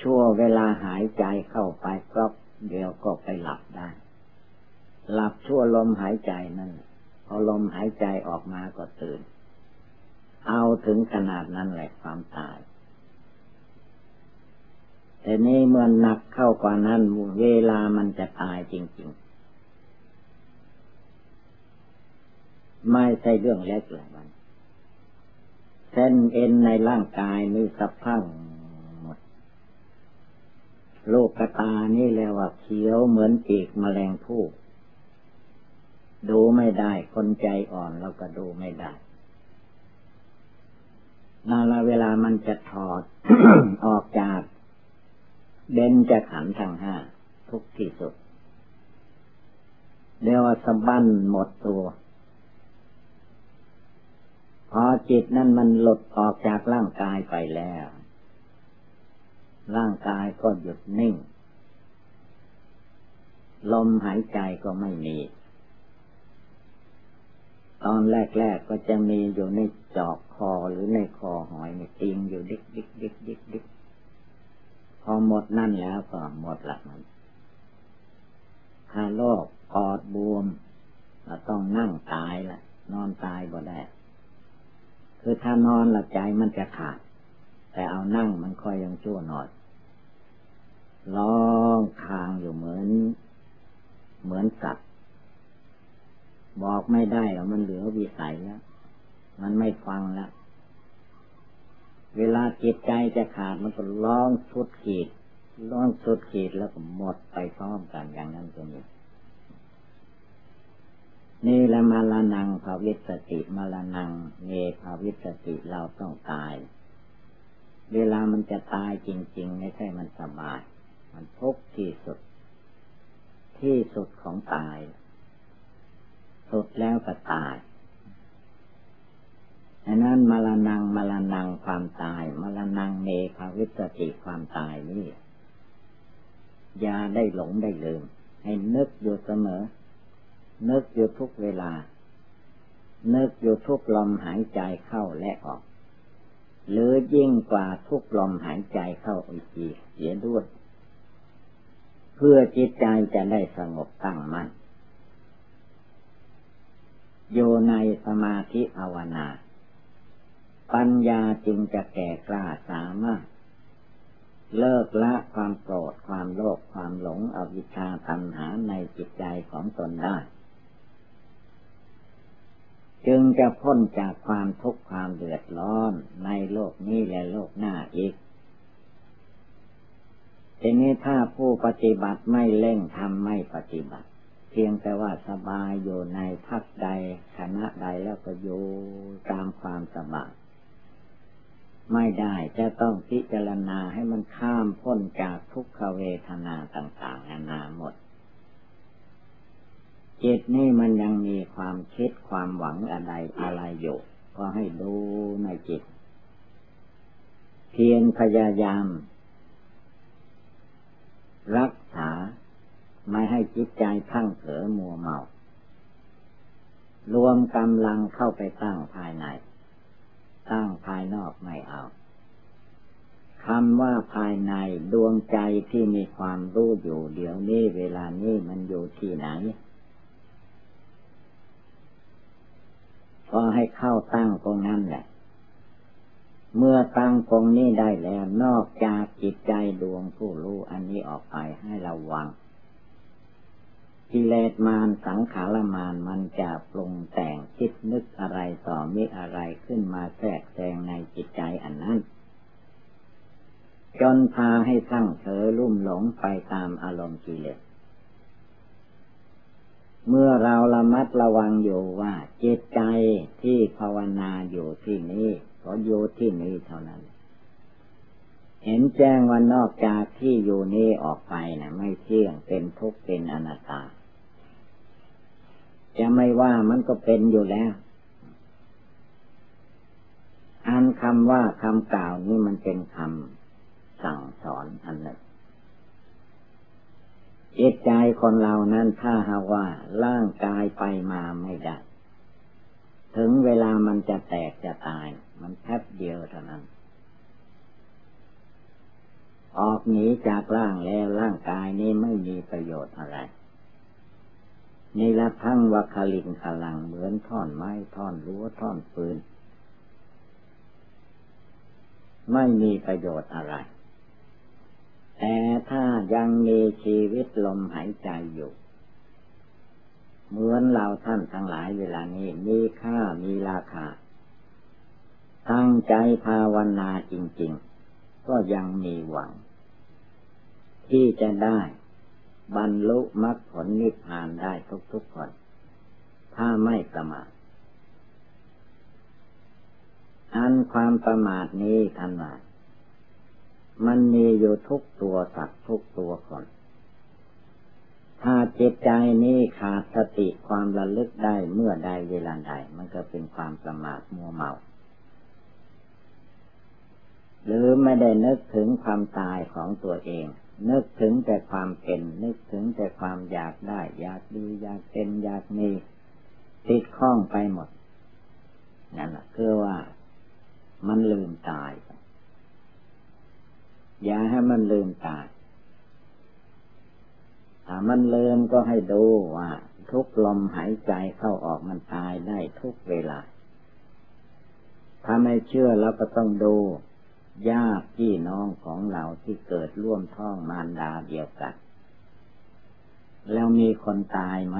ชั่วเวลาหายใจเข้าไปก็เดียวก็ไปหลับได้ หลับชั่วลมหายใจนั่นพอลมหายใจออกมาก็ตื่น เอาถึงขนาดนั้นแหละความตายแต่นี่เมื่อนหนักเข้ากว่านั้นเวลามันจะตายจริง ๆ ไม่ใช่เรื่องเล็กเลยมันเส้นเอ็นในร่างกายมีสะพังหมด โลกตานี่แล้วว่าเขียวเหมือนปีกมแมลงผู้ดูไม่ได้คนใจอ่อนเราก็ดูไม่ได้นาลาเวลามันจะถอดออกจากเบนจะขันทางห้าทุกที่สุดเรียกว่าสะบั้นหมดตัว พอจิตนั่นมันหลุดออกจากร่างกายไปแล้ว ร่างกายก็หยุดนิ่ง ลมหายใจก็ไม่มี ตอนแรกๆก็จะมีอยู่ในจอกคอหรือในคอหอยในติงอยู่ดิกดิกดิกดิกดิกพอหมดนั่นแล้วก็หมดละมันถ้าโรคปอดบวมเราต้องนั่งตายละนอนตายบ่ได้ คือถ้านอนหลับใจมันจะขาด แต่เอานั่งมันค่อยยังชั่วหน่อยร้องคางอยู่เหมือน เหมือนสัตว์บอกไม่ได้แล้วมันเหลือวิสัยแล้ว มันไม่ฟังแล้ว เวลาจิตใจจะขาดมันก็ร้องสุดขีดร้องสุดขีดแล้วก็หมดไปพร้อมกันอย่างนั้นก็มี นี่ละมาลานังภาวิสติมาลานังเนภาวิสติเราต้องตาย เวลามันจะตายจริง ๆ ไม่ใช่มันสบาย มันทุกข์ที่สุด ที่สุดของตาย สุดแล้วก็ตายดังนั้นมาลานังมาลานังความตายมาลานังเนภาวิสติความตายนี่อย่าได้หลงได้ลืม ให้นึกอยู่เสมอ นึกอยู่ทุกเวลา นึกอยู่ทุกลมหายใจเข้าและออก หรือยิ่งกว่าทุกลมหายใจเข้าอีกเสียด้วย เพื่อจิตใจจะได้สงบตั้งมัน่นโยในสมาธิภาวนา ปัญญาจึงจะแก่กล้าสามารถ เลิกละความโกรธความโลภความหลงอวิชชาตัณหาในจิตใจของตนได้ จึงจะพ้นจากความทุกข์ความเดือดร้อนในโลกนี้และโลกหน้าอีกทีนี้ถ้าผู้ปฏิบัติไม่เล่งทำไม่ปฏิบัติ เพียงแต่ว่าสบายอยู่ในพักใดคณะใดแล้วก็อยู่ตามความสบายไม่ได้จะต้องพิจารณาให้มันข้ามพ้นจากทุกขเวทนาต่าง ๆ นานาหมด จิตนี่มันยังมีความคิดความหวังอะไรอะไรอยู่ ก็ให้ดูในจิต เพียรพยายาม รักษาไม่ให้จิตใจพังเผลอมัวเมา รวมกำลังเข้าไปตั้งภายใน ตั้งภายนอกไม่เอาคำว่าภายในดวงใจที่มีความรู้อยู่เดี๋ยวนี้เวลานี้มันอยู่ที่ไหน ก็ให้เข้าตั้งตรงนั้นแหละ เมื่อตั้งตรงนี้ได้แล้วนอกจากจิตใจดวงผู้รู้อันนี้ออกไปให้ระวังกิเลสมารสังขารมารมันจะปรุงแต่งคิดนึกอะไรต่อมิอะไรขึ้นมาแทรกแซงในจิตใจอันนั้น จนพาให้ทั้งเธอลุ่มหลงไปตามอารมณ์กิเลส เมื่อเราระมัดระวังอยู่ว่าจิตใจที่ภาวนาอยู่ที่นี้ก็อยู่ที่นี้เท่านั้น เห็นแจ้งว่านอกจากที่อยู่นี้ออกไปนะไม่เที่ยงเป็นทุกข์เป็นอนัตตา จะไม่ว่ามันก็เป็นอยู่แล้ว อันคำว่าคำกล่าวนี้มันเป็นคำสั่งสอนอันหนึ่ง จิตใจคนเรานั้นถ้าหาว่าร่างกายไปมาไม่ได้ ถึงเวลามันจะแตกจะตาย มันแค่เดียวเท่านั้น ออกหนีจากร่างแล้วร่างกายนี้ไม่มีประโยชน์อะไรนี่ละทั้งวัคลิงขลังเหมือนท่อนไม้ท่อนรั้วท่อนปืน ไม่มีประโยชน์อะไร แต่ถ้ายังมีชีวิตลมหายใจอยู่ เหมือนเราท่านทั้งหลายเวลานี้มีค่ามีราคา ตั้งใจภาวนาจริง ๆ ก็ยังมีหวัง ที่จะได้บรรลุมรรคผลนิพพานได้ทุกๆคน ถ้าไม่ประมาทอันความประมาทนี้ทันว่า มันมีอยู่ทุกตัวสัตว์ทุกตัวคน ถ้าจิตใจนี้ขาดสติความระลึกได้เมื่อใดเวลาใด มันก็เป็นความประมาทมัวเมา หรือไม่ได้นึกถึงความตายของตัวเอง นึกถึงแต่ความเป็น นึกถึงแต่ความอยากได้ อยากดีอยากเป็นอยากมีติดข้องไปหมด นั่นแหละคือว่ามันลืมตาย อย่าให้มันลืมตายถ้ามันลืมก็ให้ดูว่า ทุกลมหายใจเข้าออกมันตายได้ทุกเวลา ถ้าไม่เชื่อเราก็ต้องดูญาติพี่น้องของเราที่เกิดร่วมท้องมารดาเดียวกัน แล้วมีคนตายไหม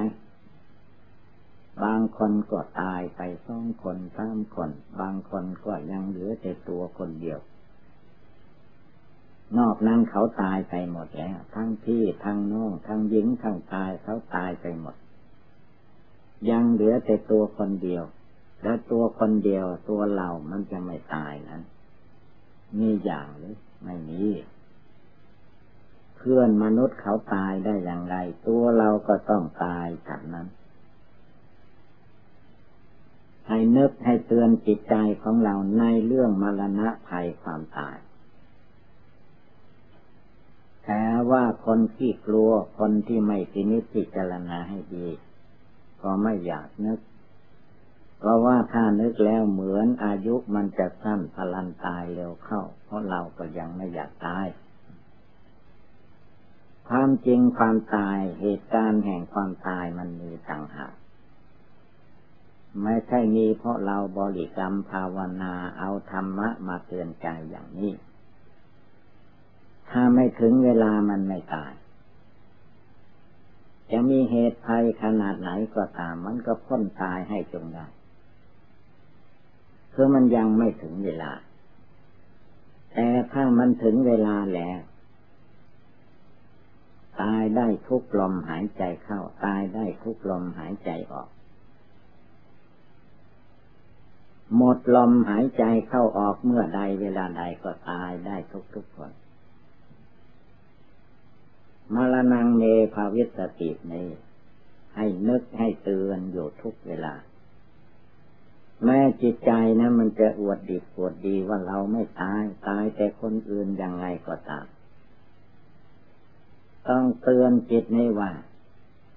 บางคนก็ตายไปสองคนสามคน บางคนก็ยังเหลือแต่ตัวคนเดียว นอกนั้นเขาตายไปหมดแล้ว ทั้งพี่ทั้งน้องทั้งหญิงทั้งตายเขาตายไปหมด ยังเหลือแต่ตัวคนเดียว และตัวคนเดียวตัวเรามันจะไม่ตายนั้นมีอย่างหรือไม่มีเพื่อนมนุษย์เขาตายได้อย่างไร ตัวเราก็ต้องตายฉันนั้น ให้นึกให้เตือนจิตใจของเราในเรื่องมรณะภัยความตาย แต่ว่าคนที่กลัวคนที่ไม่พินิจพิจารณาให้ดี ก็ไม่อยากนึกกเพราะว่าถ้านึกแล้วเหมือนอายุมันจะสั้นพลันตายเร็วเข้า เพราะเราก็ยังไม่อยากตาย ความจริงความตายเหตุการณ์แห่งความตายมันมีต่างหากไม่ใช่มีเพราะเราบริกรรมภาวนาเอาธรรมะมาเตือนใจอย่างนี้ ถ้าไม่ถึงเวลามันไม่ตาย จะมีเหตุภัยขนาดไหนก็ตาม มันก็พ้นตายให้จงได้คือมันยังไม่ถึงเวลา แต่ถ้ามันถึงเวลาแล้ว ตายได้ทุกลมหายใจเข้า ตายได้ทุกลมหายใจออก หมดลมหายใจเข้าออกเมื่อใดเวลาใดก็ตายได้ทุกทุกคน มรณงเมภาวิสตินี้ให้นึกให้เตือนอยู่ทุกเวลา แม้จิตใจนะ มันจะอวดดีอวดดีว่าเราไม่ตาย ตายแต่คนอื่นยังไงก็ตาม ต้องเตือนจิตให้ว่า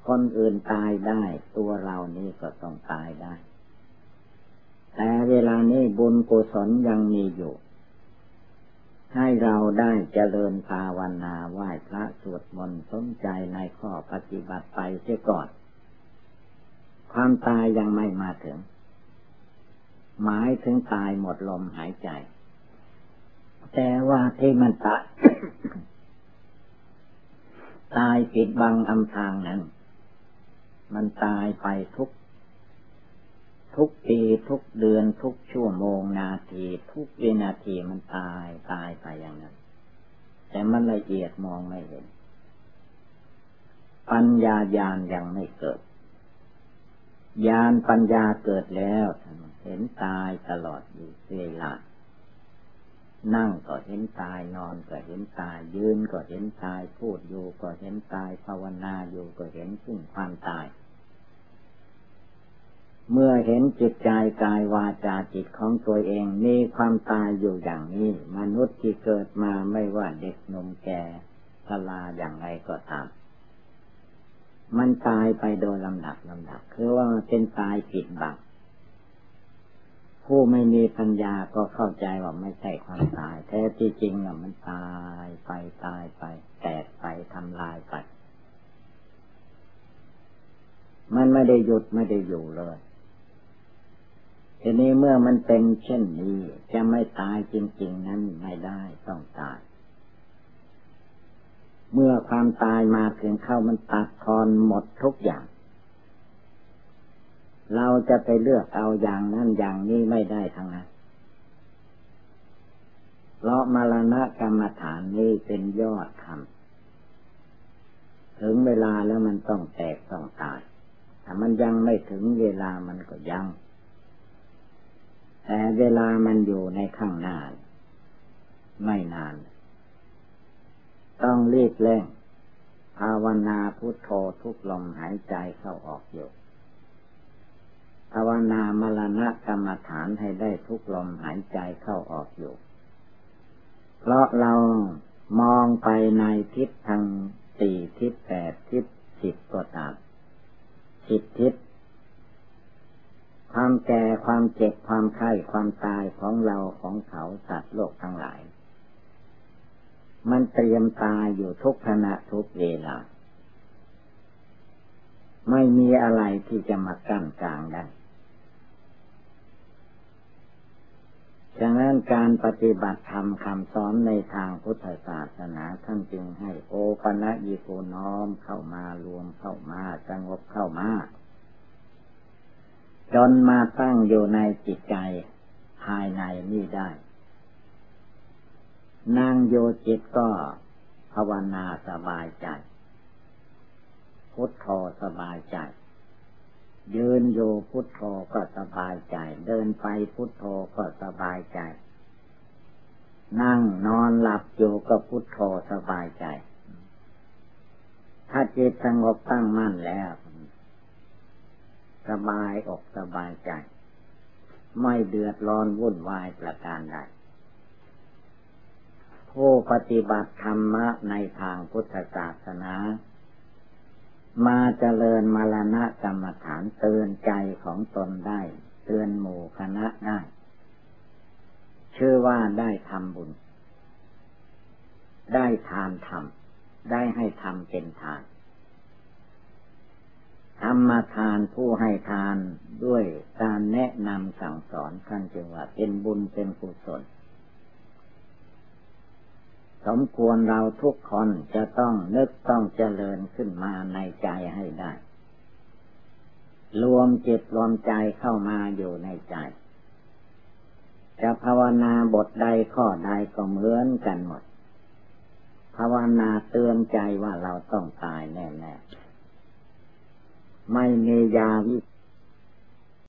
คนอื่นตายได้ ตัวเรานี่ก็ต้องตายได้ แต่เวลานี้บุญกุศลยังมีอยู่ ให้เราได้เจริญภาวนาไหว้พระสวดมนต์สนใจในข้อปฏิบัติไปเสียก่อน ความตายยังไม่มาถึง หมายถึงตายหมดลมหายใจ แต่ว่าที่มันตายตายปิดบังอำทางนั้น มันตายไปทุก ทุกปีทุกเดือนทุกชั่วโมงนาที ทุกวินาทีมันตายตายไปอย่างนั้น แต่มันละเอียดมองไม่เห็น ปัญญาญาณยังไม่เกิดญาณปัญญาเกิดแล้วเห็นตายตลอดอยู่เวลานั่งก็เห็นตายนอนก็เห็นตาย ยืนก็เห็นตายพูดอยู่ก็เห็นตายภาวนาอยู่ก็เห็นซึ่งความตาย เมื่อเห็นจิตใจกายวาจาจิตของตัวเองมีความตายอยู่อย่างนี้ มนุษย์ที่เกิดมาไม่ว่าเด็กนมแก่ชราอย่างไรก็ตาม มันตายไปโดยลำดับลำดับ คือว่ามันเป็นตายผิดบังผู้ไม่มีปัญญาก็เข้าใจว่าไม่ใช่ความตาย แท้ที่จริงอะมันตายไปตายไป แตกไปทำลายไป มันไม่ได้หยุดไม่ได้อยู่เลย ทีนี้เมื่อมันเป็นเช่นนี้จะไม่ตายจริง ๆ นั้นไม่ได้ต้องตาย เมื่อความตายมาถึงเข้ามันตัดทอนหมดทุกอย่าง เราจะไปเลือกเอาอย่างนั้นอย่างนี้ไม่ได้ทั้งนั้นเพราะมรณะกรรมฐานนี้เป็นยอดธรรมถึงเวลาแล้วมันต้องแตกต้องตาย ถ้ามันยังไม่ถึงเวลามันก็ยัง แต่เวลามันอยู่ในข้างหน้า ไม่นาน ต้องรีบเร่งภาวนาพุทโธทุกลมหายใจเข้าออกอยู่ภาวนามรณะกรรมฐานให้ได้ทุกลมหายใจเข้าออกอยู่ เพราะเรามองไปในทิศทางสี่ทิศแปดทิศสิบก็ตามสิบทิศ ความแก่ความเจ็บความไข้ความตายของเราของเขาสัตว์โลกทั้งหลาย มันเตรียมตายอยู่ทุกขณะทุกเวลา ไม่มีอะไรที่จะมากั้นกลางได้ฉะนั้นการปฏิบัติธรรมคำสอนในทางพุทธศาสนาท่านจึงให้โอปัญญิโกน้อมเข้ามารวมเข้ามาสงบเข้ามา จนมาตั้งอยู่ในจิตใจภายในนี่ได้ นั่งโยจิตก็ภาวนาสบายใจ พุทโธสบายใจ ยืนโยพุทโธก็สบายใจ เดินไปพุทโธก็สบายใจ นั่งนอนหลับอยู่ก็พุทโธสบายใจ ถ้าจิตสงบตั้งมั่นแล้ว สบายอกสบายใจ ไม่เดือดร้อนวุ่นวายประการใดผู้ปฏิบัติธรรมะในทางพุทธศาสนา มาเจริญมรณะกรรมฐานเตือนใจของตนได้ เตือนหมู่คณะได้ ชื่อว่าได้ทำบุญ ได้ทานทำได้ให้ทำเป็นทาน ธรรมทานผู้ให้ทานด้วยการแนะนำสั่งสอนท่านจึงว่าเป็นบุญเป็นกุศลสมควรเราทุกคนจะต้องนึกต้องเจริญขึ้นมาในใจให้ได้ รวมจิตรวมใจเข้ามาอยู่ในใจ จะภาวนาบทใดข้อใดก็เหมือนกันหมด ภาวนาเตือนใจว่าเราต้องตายแน่ๆ ไม่มียาวิ